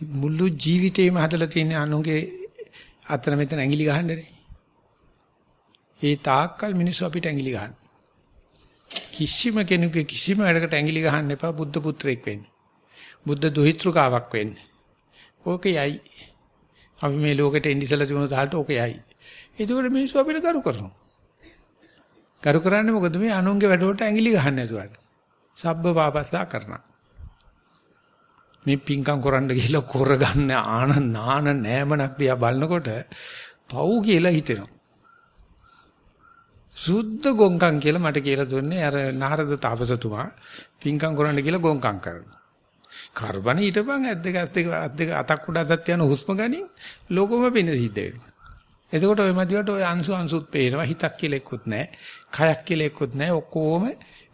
මුළු ජීවිතේම හදලා තියෙන අනුන්ගේ අතන මෙතන ඇඟිලි ගහන්නනේ. ඒ තාක්කල් මිනිස්සු අපිට ඇඟිලි ගන්න. කිසිම කෙනෙකුගේ කිසිම වැඩකට ඇඟිලි ගහන්න එපා බුද්ධ පුත්‍රයෙක් වෙන්න. බුද්ධ දුහිතෘකාවක් වෙන්න. ඕකේයි. අපි මේ ලෝකෙට එන්න ඉස්සලා තිබුණ තාලට ඕකේයි. ඒකෝට මිනිස්සු අපිට කරු කරනවා. කරු කරන්නේ මොකද මේ අනුන්ගේ වැඩවලට ඇඟිලි ගහන්න නැතුවට. සබ්බ පාපස්සා කරනවා. මේ පිංකම් කරන්න ගිහිල්ලා කරගන්න ආන නාන නෑමනක් දිහා බලනකොට පව් කියලා හිතෙනවා. සුද්ධ ගොංකම් කියලා මට කියලා දුන්නේ අර නාරද තාපසතුමා පිංකම් කරන්න කියලා ගොංකම් කරනවා. කරබන ඊටපන් ඇද්දක ඇද්දක ඇද්දක අතක් උඩ අතක් යන හුස්ම ගනින් ලෝකෙම පින සිද්ධ වෙනවා. එතකොට ওই මදිවට ওই අංශු අංශුත් පේනවා හිතක් කියලා එක්කුත් නැහැ. කයක් කියලා එක්කුත් නැහැ. ඔක්කොම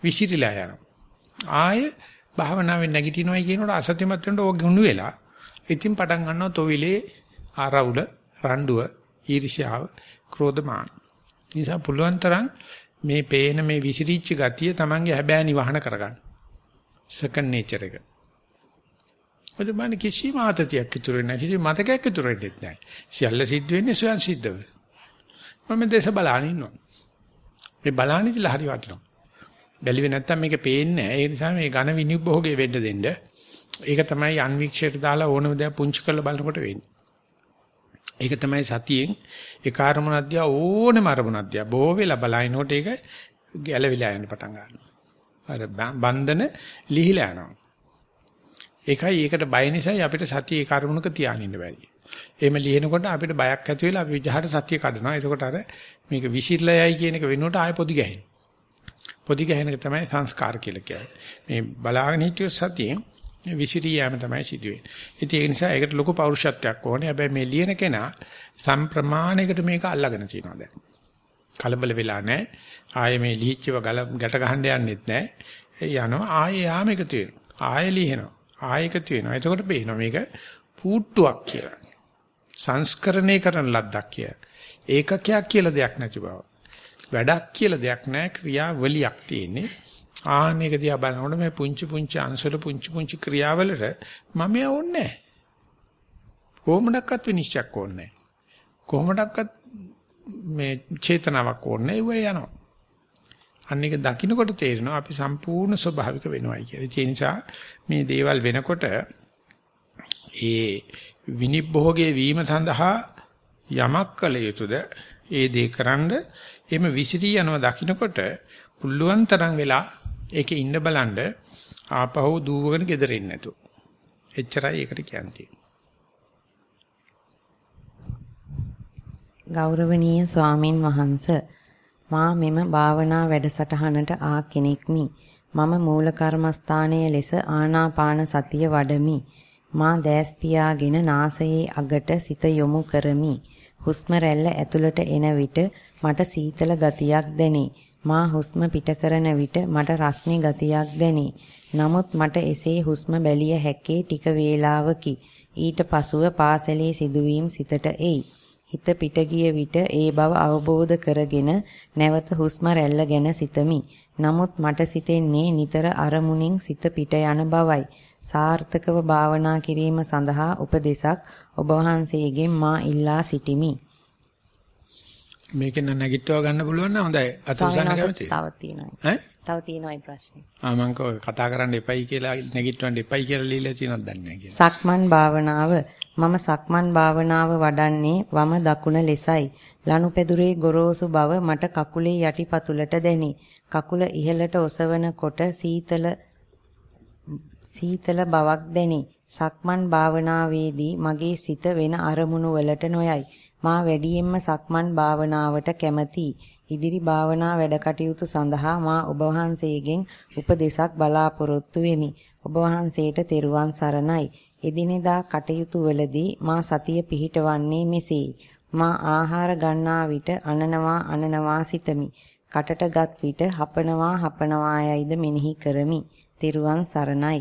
විසිරිලා යනවා. ආය භාවනාවෙන් නැගිටිනවයි කියනකොට අසත්‍යමත් වෙනකොට ඕක ගුණ වෙලා ඉතින් පටන් ගන්නවා තොවිලේ ආරවුල රණ්ඩුව ඊර්ෂ්‍යාව ක්‍රෝධමාන. නිසා පුළුවන් තරම් මේ පේන මේ විසිරිච්ච ගතිය Tamange හැබෑ නිවහන කරගන්න. සෙකන්ඩ් නේචර් එක. ඔද මන්නේ කිසිම ආතතියක් ඉතුරු නැහැ. කිසි මතකයක් ඉතුරු වෙන්නේ නැහැ. සියල්ල සිද්ධ වෙන්නේ ස්වයන් සිද්ධව. මම දේශ බලන ඉන්නවා. මේ බලන්නේ ඉතලා හරි වටිනවා. බැලුවේ නැත්තම් මේක පේන්නේ නැහැ. ඒ නිසා මේ ඝන විනිභෝගය වෙන්න දෙන්න. ඒක තමයි අන්වික්ෂයට දාලා ඕනම දේ පුංචි කරලා බලනකොට වෙන්නේ. ඒක තමයි සතියෙන් ඒ කාර්මුණද්දිය ඕනෙම අරමුණද්දිය බොහෝ වෙලා බලනකොට ඒක ගැලවිලා යන්න පටන් ගන්නවා. අර බන්ධන ලිහිලා යනවා. ඒකයි ඒකට බය නිසායි අපිට සතිය ඒ කර්මුණක තියානින්න බැරි. එහෙම ලිහිනකොට අපිට බයක් ඇති වෙලා අපි විජහට සතිය කඩනවා. එතකොට අර මේක විසිරලා යයි කියන එක වෙනුවට ආය පොදි ගැහෙනවා. පොදි ගැහෙන එක තමයි සංස්කාර කියලා කියන්නේ. මේ බලාගෙන හිටියොත් සතියෙන් විසිරී යෑම තමයි සිදුවෙන්නේ. ඉතින් ඒ නිසා ඒකට ලොකු පෞරුෂත්වයක් ඕනේ. හැබැයි මේ ලියන කෙනා සම්ප්‍රමාණයකට මේක අල්ලගෙන තියෙනවා දැන්. කලබල වෙලා නැහැ. ආයේ මේ ලිහිච්චව ගල ගැට ගහන්න යන්නෙත් නැහැ. යනවා ආයේ යාම එකතු වෙනවා. ආයේ ලිහනවා. ආයේ එකතු වෙනවා. එතකොට පේනවා මේක පූට්ටුවක් කියලා. සංස්කරණය කරන ලද්දක් කියලා. ඒකකයක් කියලා දෙයක් නැති බව. වැඩක් කියලා දෙයක් නැහැ ක්‍රියාවලියක් තියෙන්නේ. ආන්න එක දිහා බලනකොට මේ පුංචි පුංචි අංශවල පුංචි පුංචි ක්‍රියාවලට මම යවන්නේ නැහැ. කොහොමඩක්වත් විනිශ්චයක් ඕනේ නැහැ. කොහොමඩක්වත් මේ චේතනාවක් ඕනේ නැහැ. ඒව යනවා. අන්න එක දකින්නකොට තේරෙනවා අපි සම්පූර්ණ ස්වභාවික වෙනවයි කියලා. ඒ නිසා මේ දේවල් වෙනකොට ඒ විනිභෝගයේ වීම සඳහා යමක් කළ යුතුද ඒ දේ කරන්ඩ එimhe විසිරී යනවා දකින්නකොට පුළුවන් තරම් වෙලා ඒකේ ඉන්න බලන්න ආපහු දුවගෙන ගෙදරින් නැතුව. එච්චරයි ඒකට කියන්නේ. ගෞරවනීය ස්වාමින් වහන්සේ මා මෙම භාවනා වැඩසටහනට ආ කෙනෙක්මි. මම මූල කර්මස්ථානයේ ලෙස ආනාපාන සතිය වඩමි. මා දැස් පියාගෙන නාසයේ අගට සිත යොමු කරමි. හුස්ම රැල්ල ඇතුළට එන විට මට සීතල ගතියක් දැනේ. මා හුස්ම පිට කරන විට මට රස්නේ ගතියක් දැනේ. නමුත් මට එසේ හුස්ම බැලිය හැක්කේ ටික වේලාවකි. ඊට පසුව පාසලේ සිදුවීම් සිතට එයි. හිත පිට ගිය විට ඒ බව අවබෝධ කරගෙන නැවත හුස්ම රැල්ල ගැන සිතමි. නමුත් මට සිතෙන්නේ නිතර අරමුණින් සිත පිට යන බවයි. සාර්ථකව භාවනා කිරීම සඳහා උපදේශක් ඔබ වහන්සේගෙන් මා ඉල්ලා සිටිමි. මේකෙන් නැගිටව ගන්න පුළුවන් නම් හොඳයි. අත උසන්න කැමතියි. තව තියෙනවා. ඈ? තව තියෙනවායි ප්‍රශ්නේ. ආ මං කතා කරන්න එපයි කියලා නැගිටවන්න එපයි කියලා লীලා තියෙනවද දන්නේ නැහැ. සක්මන් භාවනාව මම සක්මන් භාවනාව වඩන්නේ වම දකුණ ලෙසයි. ලනුපෙදුරේ ගොරෝසු බව මට කකුලේ යටිපතුලට දැනේ. කකුල ඉහළට ඔසවනකොට සීතල සීතල බවක් දැනේ. සක්මන් භාවනාවේදී මගේ සිත වෙන අරමුණු වලට නොයයි. මා වැඩියෙන්ම සක්මන් භාවනාවට කැමැතියි. ඉදිරි භාවනා වැඩ කටයුතු සඳහා මා ඔබ වහන්සේගෙන් උපදෙසක් බලාපොරොත්තු වෙමි. ඔබ වහන්සේට තෙරුවන් සරණයි. එදිනෙදා කටයුතු වලදී මා සතිය පිහිටවන්නේ මෙසේ. මා ආහාර ගන්නා විට අනනවා අනනවා සිතමි. කටටගත් විට හපනවා හපනවා යයිද මෙනෙහි කරමි. තෙරුවන් සරණයි.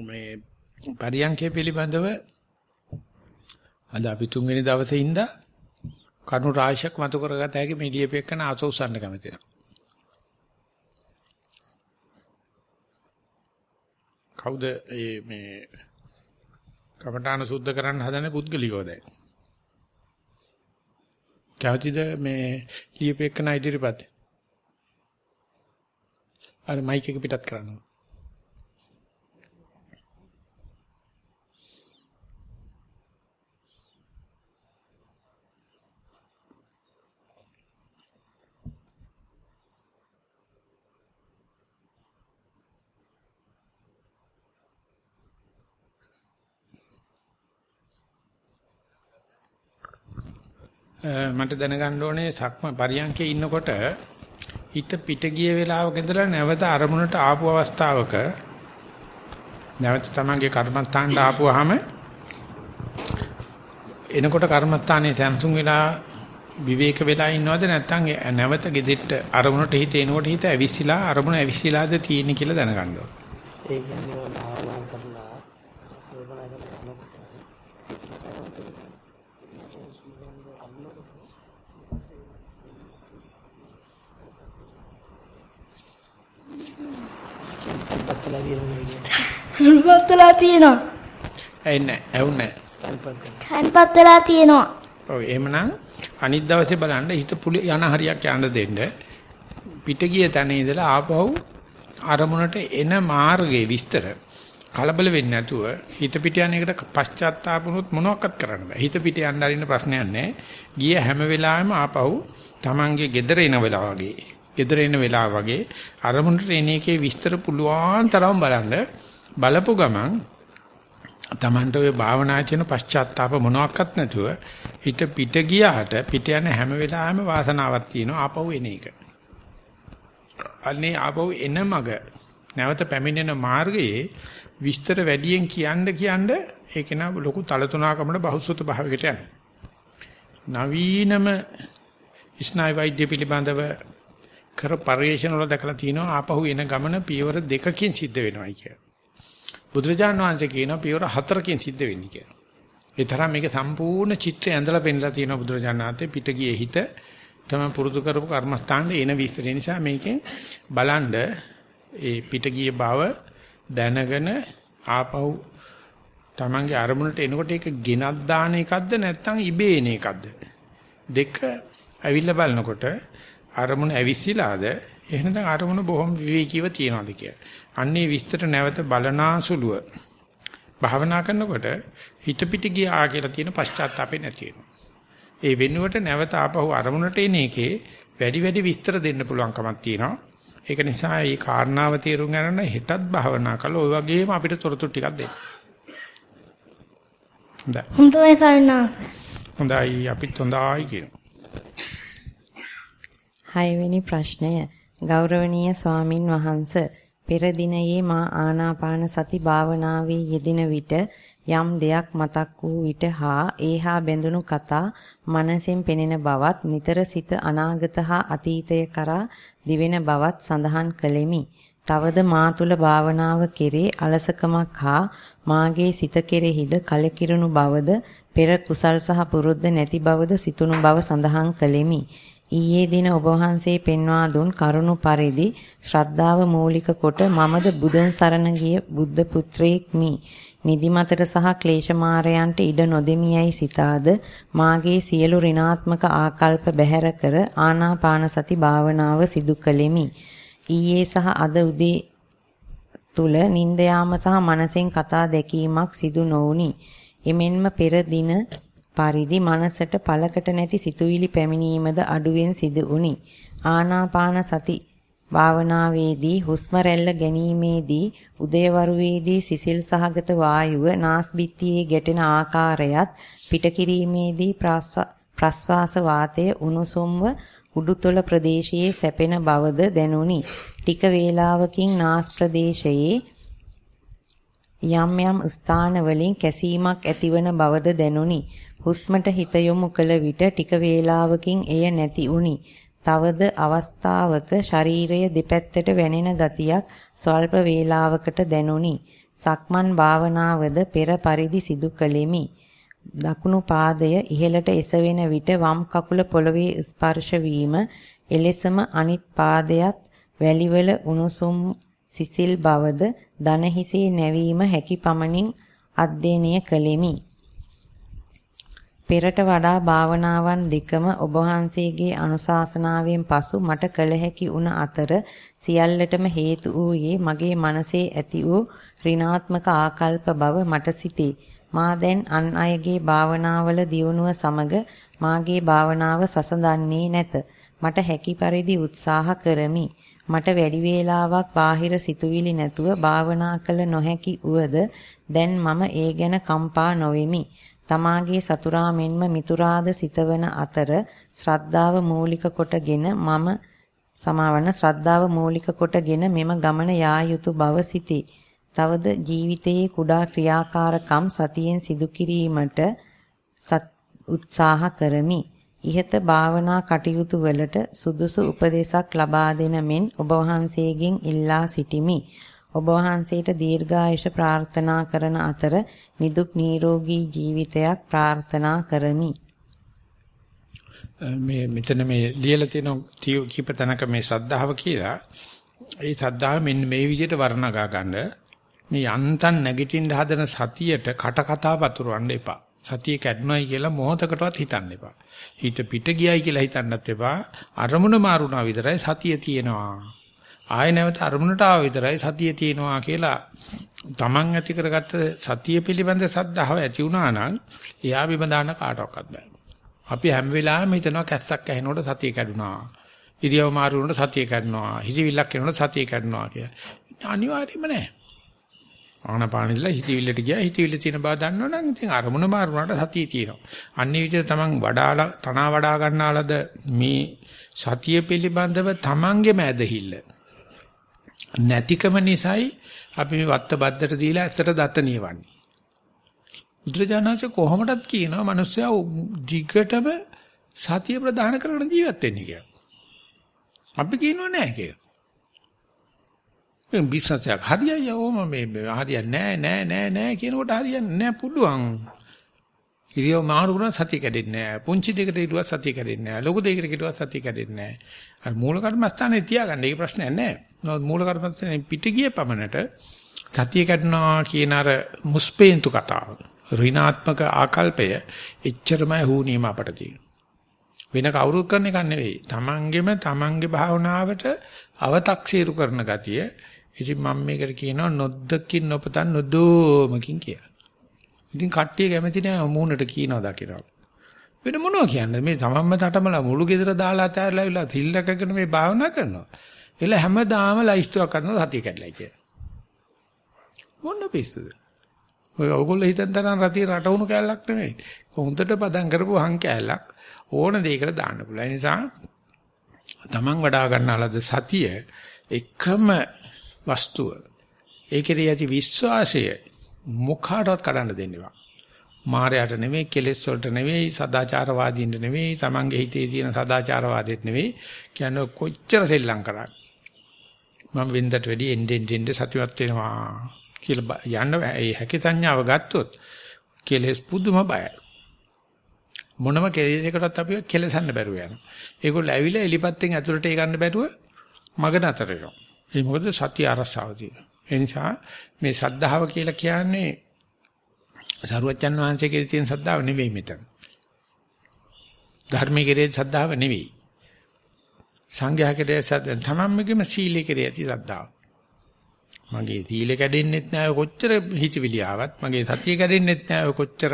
මේ පරියන්කේ පිළිබඳව අද අපි තුන්වෙනි දවසේ ඉඳලා කණු රාශියක් මතු කරගත හැකි මීඩියා පෙක්කන අසෝසන්න කැමතියි. කවුද මේ කමඨාන සුද්ධ කරන්න හදන පුද්ගලිකෝ දැන්? කැමතිද මේ ලියපෙකන ඉදිරිපත්? අර මයික් එක පිටත් කරන්න. මට දැනගන්න ඕනේ සක්ම පරියන්කේ ඉන්නකොට හිත පිට ගිය වෙලාවක ඉඳලා නැවත අරමුණට ආපු අවස්ථාවක නැවත තමන්ගේ කර්මස්ථානට ආපුවාම එනකොට කර්මස්ථානයේ තැන්සුන් වෙලා විවේක වෙලා ඉන්නවද නැත්නම් නැවත ගෙදෙට්ට අරමුණට හිත එනකොට හිත ඇවිස්සලා අරමුණ ඇවිස්සලාද තියෙන්නේ කියලා දැනගන්න ඕනේ. ඒ කියන්නේ භාවනා කරලා කල්පනා කරලා පත්ලා තියෙනවා තැන්පත් වෙලා තියෙනවා. එන්නේ ඇහුන්නේ තැන්පත් වෙලා තියෙනවා. ඔව් එහෙමනම් අනිත් දවසේ බලන්න හිත පුලි යන හරියක් යන්න දෙන්න පිට ගිය තැන ඉඳලා ආපහු අරමුණට එන මාර්ගයේ විස්තර කලබල වෙන්නේ නැතුව හිත පිට යන එකට පශ්චාත්තාපුනොත් මොනවක්වත් කරන්න බෑ. හිත පිට යන්න අරින්න ප්‍රශ්නයක් නැහැ. ගිය හැම වෙලාවෙම ආපහු Tamange gedera එන වෙලාව වගේ. Gedera එන වෙලාව වගේ අරමුණට එන එකේ විස්තර පුළුවන් තරම් බලන්න බලපු ගමන් Tamanට ඔය භාවනා කියන පශ්චාත්තාප මොනවත් නැතුව හිත පිට ගියාට පිට යන හැම වෙලාවෙම වාසනාවක් තියෙනවා ආපහු එන එක. අනේ ආපහු එන මග නැවත පැමිණෙන මාර්ගයේ විස්තර වැඩියෙන් කියන්න කියන්න ඒක නා ලොකු තලතුණකමන බහුසුත භාවයකට යනවා. නවීනම ස්නායු වෛද්‍ය පිළිබඳව කර පරිශන වල දැකලා තිනවා ආපහු එන ගමන පියවර දෙකකින් සිද්ධ වෙනවා කියලා. බුදුරජාණන් වහන්සේ කියනවා පියවර හතරකින් සිද්ධ වෙන්නේ කියලා. ඒ තරම් මේක සම්පූර්ණ චිත්‍රය ඇඳලා පෙන්නලා තියෙනවා බුදුරජාණන් වහන්සේ පිට ගියේ හිත තමයි පුරුදු කරපු කර්මස්ථානයේ එන විස්තර නිසා මේකෙන් බලන්ඩ ඒ පිට ගිය බව දැනගෙන ආපහු තමන්ගේ අරමුණට එනකොට ඒක ගෙනත් දාන එකක්ද නැත්නම් ඉබේ එන එකක්ද දෙක ඇවිල්ලා බලනකොට අරමුණ ඇවිස්සීලාද එහෙනම් අරමුණ බොහොම විවේකීව තියනවාද කියලා. අන්නේ විස්තර නැවත බලනාසුලුව භාවනා කරනකොට හිත පිට ගියා කියලා තියෙන පශ්චාත්තාපේ නැති වෙනවා. ඒ වෙනුවට නැවත ආපහු අරමුණට එන එකේ වැඩි වැඩි විස්තර දෙන්න පුළුවන්කමක් තියෙනවා. ඒක නිසා මේ කාරණාව තේරුම් ගන්න හෙටත් භාවනා කළා ඔය වගේම අපිට තොරතුරු ටිකක් දෙන්න. හොඳයි. හොඳයි සරණාස. හොඳයි අපිත් හොඳයි කියනවා. හයවෙනි ප්‍රශ්නය ගෞරවනීය ස්වාමින් වහන්ස පෙර දිනයේ මා ආනාපාන සති භාවනාවේ යෙදෙන විට යම් දෙයක් මතක් වූ විට හා ඒහා බැඳුණු කතා මනසෙන් පෙනෙන බවත් නිතර සිත අනාගත හා අතීතය කරා දිවෙන බවත් සඳහන් කළෙමි. තවද මා තුල භාවනාව කෙරේ අලසකමක් හා මාගේ සිත කෙරෙහිද කලකිරුණු බවද පෙර කුසල් සහ පුරුද්ද නැති බවද සිතුණු බව සඳහන් කළෙමි. ඊයේ දින ඔබ වහන්සේ පෙන්වා දුන් කරුණු පරිදි ශ්‍රද්ධාව මූලික කොට මමද බුදුන් සරණ ගිය බුද්ධ පුත්‍රයෙක් මි. නිදිමතට සහ ක්ලේශ මාරයන්ට ඉඩ නොදෙමියයි සිතාද මාගේ සියලු ඍණාත්මක ආකල්ප බැහැර කර ආනාපාන සති භාවනාව සිදු කළෙමි. ඊයේ සහ අද උදේ තුල නිନ୍ଦ සහ මනසෙන් කතා දැකීමක් සිදු නොවුනි. එමෙන්ම පෙර දින පරිදි මනසට පළකට නැති සිතුවිලි පැමිණීමද අඩුවෙන් සිදු වුනි. ආනාපාන සති භාවනාවේදී හුස්ම රැල්ල ගැනීමේදී උදේවරුවේදී සිසිල් සහගත වායුව නාස්බිත්තියේ ගැටෙන ආකාරයත් පිටකිරීමේදී ප්‍රස්වාස වාතය උණුසුම්ව උඩුතොල ප්‍රදේශයේ සැපෙන බවද දැනුනි. ටික වේලාවකින් නාස් ප්‍රදේශයේ යම් යම් ස්ථානවලින් කැසීමක් ඇතිවන බවද දැනුනි. හුස්මට හිත යොමු කළ විට ටික වේලාවකින් එය නැති වුනි. තවද අවස්ථාවක ශරීරය දෙපැත්තට වැනෙන ගතියක් ස්වල්ප වේලාවකට දැනුනි. සක්මන් භාවනාවද පෙර පරිදි සිදු කළෙමි. දකුණු පාදය ඉහළට එසවෙන විට වම් කකුල පොළවේ ස්පර්ශ වීම එලෙසම අනිත් පාදයට වැලිවල උණුසුම් සිසිල් බවද දන හිසේ නැවීම හැකි පමණින් අධ්‍යයනය කළෙමි. පෙරට වඩා භාවනාවන් දෙකම ඔබ වහන්සේගේ අනුශාසනාවෙන් පසු මට කළ හැකි වුණ අතර සියල්ලටම හේතු වූයේ මගේ මනසේ ඇති වූ ඍණාත්මක ආකල්ප බව මට සිතේ. මා දැන් අන් අයගේ භාවනාවල දියුණුව සමග මාගේ භාවනාව සසඳන්නේ නැත. මට හැකි පරිදි උත්සාහ කරමි. මට වැඩි වේලාවක් බාහිර සිතුවිලි නැතුව භාවනා කළ නොහැකි උවද දැන් මම ඒ ගැන කම්පා නොවෙමි. තමාගේ සතුරා මෙන්ම මිතුරාද සිතවන අතර ශ්‍රද්ධාව මූලික කොටගෙන මම සමාවන ශ්‍රද්ධාව මූලික කොටගෙන මෙම ගමන යා යුතු බව සිතේ. තවද ජීවිතයේ කුඩා ක්‍රියාකාරකම් සතියෙන් සිදු කිරීමට උත්සාහ කරමි. ইহත භාවනා කටයුතු වලට සුදුසු උපදේශක් ලබා දෙන මෙන් ඔබ වහන්සේගෙන් ඉල්ලා සිටිමි. ඔබ වහන්සේට දීර්ඝායුෂ ප්‍රාර්ථනා කරන අතර නිදුක් නිරෝගී ජීවිතයක් ප්‍රාර්ථනා කරමි. මේ මෙතන මේ ලියලා තියෙන කීප තැනක මේ සද්ධාව කියලා ඒ සද්ධාව මෙන්න මේ විදිහට වර්ණගා ගන්න මේ යන්තම් නැගිටින්න හදන සතියට කට කතා පතුරවන්න එපා. සතිය කැඩුනයි කියලා මොහොතකටවත් හිතන්න එපා. හිත පිට ගියයි කියලා හිතන්නත් එපා. අරමුණ මාරුණා විතරයි සතිය තියෙනවා. ආය නැවත අරමුණට ආව විතරයි සතිය තියෙනවා කියලා තමන් ඇති කරගත්ත සතිය පිළිබඳ සද්ධාව ඇති වුණා නම් එයා බිමදාන කාටවත් බෑ. අපි හැම වෙලාවෙම හිතනවා කැස්සක් ඇහෙනකොට සතිය කැඩුනා. ඉරියව් මාරු වුණොත් සතිය කැඩුනා. හිසිවිල්ලක් එනකොට සතිය කැඩුනා කියලා. අනිවාර්යයෙන්ම නෑ. ආනපානෙලා හිතවිල්ලට ගියා හිතවිල්ල තියෙන බව දන්නවනම් ඉතින් අරමුණ මාරුණාට සතිය තියෙනවා. අන්නේ විදිහට තමන් වඩාලා තනවා වඩා ගන්නාලද මේ සතිය පිළිබඳව තමන්ගේම ඇදහිල්ල නැතිකම නිසායි අපි මේ වත්ත බද්දට දීලා ඇත්තට දත නියවන්නේ. බුදුරජාණන්සේ කොහොමදත් කියනවා මිනිස්සයා දිගටම සතිය ප්‍රධාන කරගෙන ජීවත් වෙන්නේ කියලා. අපි කියනෝ නෑ කියලා. මේ බිස්නස් එක හරියයි ඕම මේ හරියන්නේ නෑ නෑ නෑ නෑ කියනකොට හරියන්නේ නෑ පුළුවන්. ඉරියව් මාරු වුණා සතිය කැඩෙන්නේ නෑ. පුංචි දෙයකට හිටුවත් සතිය කැඩෙන්නේ නෑ. ලොකු දෙයකට හිටුවත් සතිය කැඩෙන්නේ නෑ. අර මූල කර්මස්ථානේ තියාගන්න ඒක ප්‍රශ්නයක් නෑ. නමුත් මූල කර්මස්ථානේ පිට ගිය පමණට සතිය කැඩනවා කියන අර මුස්පේන්තු කතාව. ඍණාත්මක ආකල්පය එච්චරමයි හුනීම අපට තියෙන්නේ. වෙන කවුරුත් කරන එක නෙවෙයි. තමන්ගෙම තමන්ගේ භාවනාවට අව탁සීරු කරන ගතිය. ඉතින් මම මේකට කියනවා නොද්දකින් නොපතන් නොදෝමකින් කියලා. ඉතින් කට්ටිය කැමති නෑ මූණට කියනවා දකිනවා. වෙන මොනවා කියන්නේ මේ තමන්ම තටමලා මුළු ගෙදර දාලා තැරලා ඉලා තිල්ලකගෙන මේ භාවනා කරනවා. එල හැමදාම ලයිස්තුවක් කරනවා සතිය කැඩලා කියලා. මොන පිස්සුද? ඔය ඔයගොල්ලෝ හිතන තරම් රතිය රටවුණු කැලලක් නෙමෙයි. හොඳට පදම් කරපු හං කැලලක් ඕන දෙයකට දාන්න පුළුවන්. ඒ නිසා තමන් වඩා ගන්නාලද සතිය එකම වස්තුව. ඒකේ ඇති විශ්වාසය මොකාටවත් කඩන්න දෙන්නවා. මායයට නෙමෙයි, කෙලෙස් වලට නෙමෙයි, සදාචාරවාදීන්ට නෙමෙයි, තමන්ගේ හිතේ තියෙන සදාචාරවාදෙත් නෙමෙයි. කියන්නේ කොච්චර සෙල්ලම් කරා. මම වෙන්දට වැඩි එන්ඩෙන් එන්ඩ සතිවත් වෙනවා කියලා යන්න ඒ හැකි සංඥාව ගත්තොත් කෙලෙස් පුදුම බයයි. මොනම කෙලෙසයකටත් අපි කෙලසන්න බැරුව යනවා. ඒගොල්ලෝ ඇවිල්ලා එලිපත්තෙන් ඇතුළට ඒ ගන්න බැරුව මග නතර වෙනවා. ඒ මොකද සත්‍ය අරසාව තියෙනවා. ඒ නිසා මේ සද්ධාව කියලා කියන්නේ සරුවච්චන් වහන්සේ කෙරේ තියෙන සද්ධාව නෙවෙයි මෙතන. ධර්මයේ කෙරේ සද්ධාව නෙවෙයි. සංඝයා කෙරේ සද්ධාව තමන්ගේම සීලයේ කෙරේ ඇති සද්ධාව. මගේ සීල කැඩෙන්නෙත් නෑ කොච්චර හිතවිලි ආවත් මගේ සතිය කැඩෙන්නෙත් නෑ කොච්චර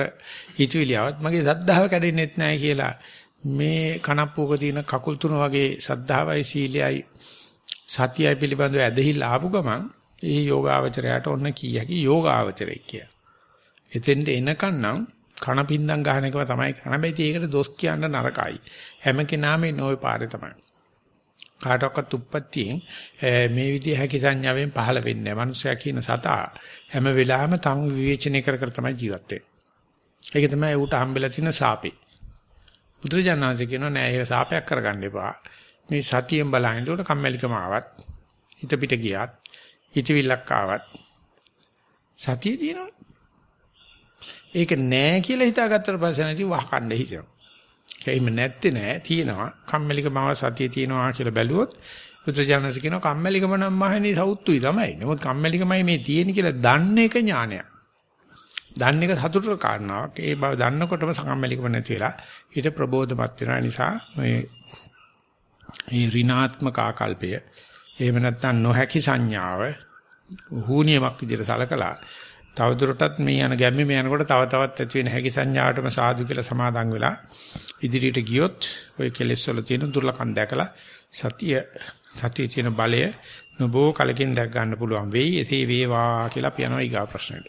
හිතවිලි ආවත් මගේ සද්ධාව කැඩෙන්නෙත් නෑ කියලා මේ කනප්පුවක තියෙන කකුල් තුන වගේ සද්ධාවයි සීලයයි සතියයි පිළිබඳව ඇදහිල්ල ආපු ගමන් ඒ යෝගාවචරයට ඔන්න කීයකි යෝගාවචරය කිය. එතෙන්ට එනකන් නම් කන පින්දම් ගහන එකම තමයි කරන්න බෑ. ඒකට දොස් කියන්න නරකයි. හැම කෙනාම මේ නොවේ පාරේ තමයි. කාටවත් උප්පත්තියෙන් මේ විදිහ හැකි සංඥාවෙන් පහළ වෙන්නේ නැහැ. මනුස්සයා කියන සතා හැම වෙලාවෙම තම විවේචනය කර කර තමයි ජීවත් වෙන්නේ. ඒක තමයි ඌට හම්බෙලා තියෙන සාපේ. බුදුරජාණන්සේ කියනවා නෑ ඒක සාපයක් කරගන්න එපා. මේ සතියෙන් බලහින්න උඩ කම්මැලිකම ආවත් හිත පිට ගියත් හිතවිල්ලක් ආවත් සතිය තියෙනවනේ. ඒක නෑ කියලා හිතාගත්තට පස්සේ නැති වහකණ්ඩ හිතෙනවා. එහෙම නැත්තේ නෑ තියෙනවා කම්මැලිකම සතිය තියෙනවා කියලා බැලුවොත් බුදුජානක කියනවා කම්මැලිකම නම් මහණේ සෞත්තුයි තමයි. නමුත් කම්මැලිකමයි මේ තියෙන කියලා දන්න එක ඥානයක්. දන්න එක සතුටට කාරණාවක්. ඒ බව දන්නකොටම කම්මැලිකම නැති වෙලා ඊට ප්‍රබෝධමත් වෙන නිසා මේ මේ ඍණාත්මක ආකල්පය එහෙම නැත්නම් නොහැකි සංඥාව හූනියමක් විදිහට සලකලා තවදුරටත් මේ යන ගැම්මේ මේ යනකොට තව තවත් ඇති වෙන හැකි සංඥාවටම සාදු කියලා සමාදන් වෙලා ඉදිරියට ගියොත් ওই කෙලෙස් වල තියෙන දුර්ලකම් දැකලා සතිය සතියේ තියෙන බලය නොබෝ කලකින් දැක් ගන්න පුළුවන් වෙයි. එසේ වේවා කියලා අපි යනවා ඊගා ප්‍රශ්නෙට.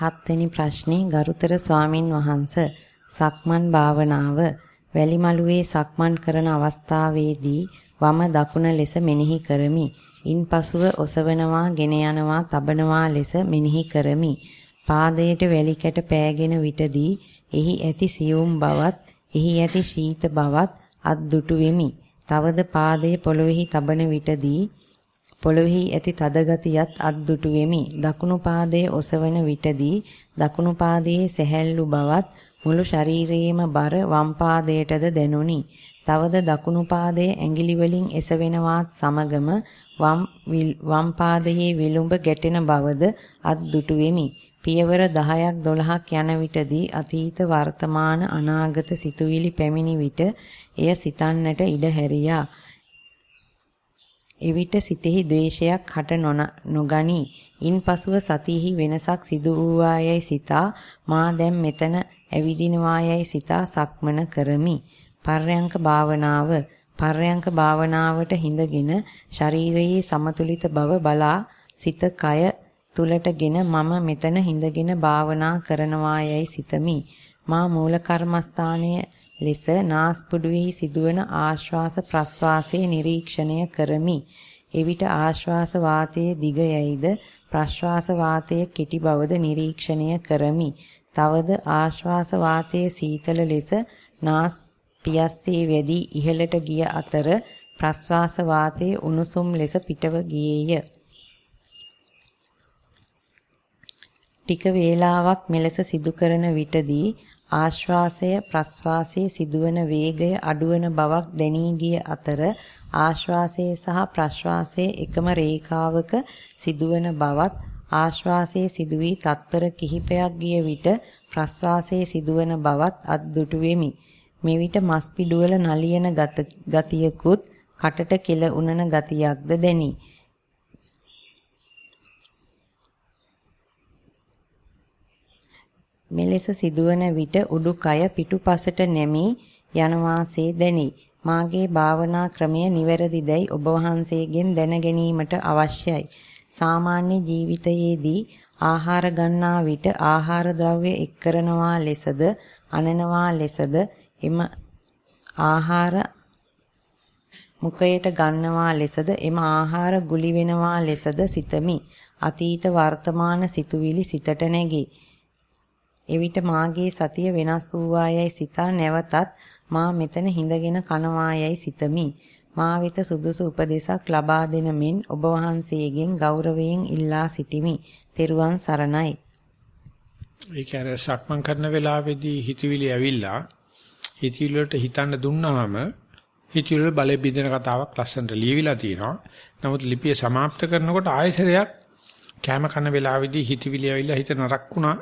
හත්වෙනි ප්‍රශ්නේ ගරුතර ස්වාමින් වහන්සේ සක්මන් භාවනාව වැලිමලුවේ සක්මන් කරන අවස්ථාවේදී වම දකුණ ලෙස මෙනෙහි කරමි. ඉන්පසුව ඔසවනවා, ගෙන යනවා, තබනවා ලෙස මෙනෙහි කරමි. පාදයට වැලි කැට පෑගෙන විටදී එහි ඇති සියුම් බවත්, එහි ඇති ශීත බවත් අද්දුටු වෙමි. තවද පාදයේ පොළොවේහි තබන විටදී පොළොවේහි ඇති තද ගතියත් අද්දුටු වෙමි. දකුණු පාදයේ ඔසවන විටදී දකුණු පාදයේ සැහැල්ලු බවත් මුළු ශරීරයේම බර වම් පාදයටද දැනුනි. තවද දකුණු පාදයේ ඇඟිලි වලින් එසවෙනවත් සමගම වම් වම් පාදයේ විලුඹ ගැටෙන බවද අද්දුටු වෙමි. පියවර 10ක් 12ක් යන විටදී අතීත වර්තමාන අනාගත සිතුවිලි පැමිණි විට එය සිතන්නට ඉඩ හැරියා. එවිට සිතෙහි ද්වේෂයක් හට නොගනී. ඉන්පසුව සතියෙහි වෙනසක් සිදු වූවායයි සිතා මා දැන් මෙතන ඇවිදිනවායයි සිතා සක්මන කරමි. පර්යංක භාවනාව පර්යංක භාවනාවට හිඳගෙන ශරීරයේ සමතුලිත බව බලා සිත කය තුලටගෙන මම මෙතන හිඳගෙන භාවනා කරනවායයි සිතමි. මා මූල කර්මස්ථානයේ ලෙස නාස්පුඩුවේ සිදුවන ආශ්වාස ප්‍රශ්වාසයේ නිරීක්ෂණය කරමි. එවිට ආශ්වාස වාතයේ දිග යයිද ප්‍රශ්වාස වාතයේ කෙටි බවද නිරීක්ෂණය කරමි. තවද ආශ්වාස වාතයේ සීතල ලෙස නාස් පියස්සේ වැඩි ඉහළට ගිය අතර ප්‍රශ්වාස වාතයේ උණුසුම් ලෙස පිටව ගියේය. ටික වේලාවක් මෙලෙස සිදු කරන විටදී ආශ්වාසය ප්‍රශ්වාසයේ සිදුවන වේගය අඩුවන බවක් දැනී ගිය අතර ආශ්වාසයේ සහ ප්‍රශ්වාසයේ එකම රේඛාවක සිදුවන බවත් ආශ්වාසයේ සිදුවී තත්පර කිහිපයක් ගිය විට ප්‍රශ්වාසයේ සිදුවන බවත් අද්දුටු වෙමි. මෙවිට මස් පිඩුවල නලියන ගතියකුත් කටට කෙල උනන ගතියක්ද දැනේ. මෙලෙස සිදුවන විට උඩුකය පිටුපසට නැමී යන වාසේ දැනේ. මාගේ භාවනා ක්‍රමය නිවැරදිදයි ඔබ වහන්සේගෙන් දැන ගැනීමට අවශ්‍යයි. සාමාන්‍ය ජීවිතයේදී ආහාර ගන්නා විට ආහාර ද්‍රව්‍ය එක් කරනවා ලෙසද අනනවා ලෙසද එම ආහාර මුඛයට ගන්නවා ලෙසද එම ආහාර ගුලි වෙනවා ලෙසද සිතමි. අතීත වර්තමාන සිතුවිලි සිතට නැගී එවිට මාගේ සතිය වෙනස් වූවායයි සිතා නැවතත් මා මෙතන හිඳගෙන කනවායයි සිතමි. මා වෙත සුදුසු උපදේශක් ලබා දෙන මෙන් ඔබ වහන්සේගෙන් ගෞරවයෙන් ඉල්ලා සිටිමි. තෙරුවන් සරණයි. ඒක අර සක්මන් කරන වෙලාවේදී හිතවිලි ඇවිල්ලා හිතවිලි වලට හිතන්න දුන්නාම හිතවිලි බලෙ බින්දන කතාවක් ලස්සනට ලියවිලා තියෙනවා. නමුත් ලිපිය સમાપ્ત කරනකොට ආයෙසරයක් කැම කන වෙලාවේදී හිතවිලි ඇවිල්ලා හිත නරක් වුණා.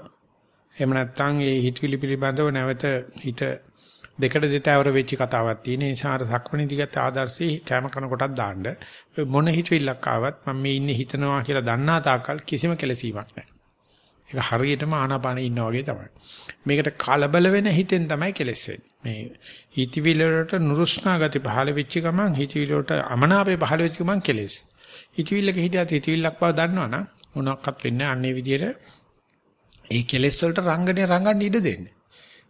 එහෙම නැත්නම් ඒ හිතවිලි පිළිබඳව නැවත හිත දෙකට දෙතවර වෙච්ච කතාවක් තියෙන නිසා අර සක්මණේ දිගත් ආදර්ශේ කැම කන කොටක් දාන්න මොන හිතවිල්ලක් ආවත් මම මේ ඉන්නේ හිතනවා කියලා දන්නා තාක්කල් කිසිම කෙලසීමක් නැහැ. ඒක හරියටම ආනාපානෙ ඉන්නා වගේ තමයි. මේකට කලබල වෙන හිතෙන් තමයි කෙලස් මේ හිතවිල්ල වලට නුරුස්නා ගති පහළ වෙච්ච ගමන් හිතවිල්ල වලට අමනාපේ පහළ වෙච්ච ගමන් කෙලස්. හිතවිල්ලක හිටියත් හිතවිල්ලක් බව දන්නවනම් මොනක්වත් වෙන්නේ අන්නේ විදියට ඒ කෙලෙස් වලට රංගනේ රංගන්න ඉඩ දෙන්න.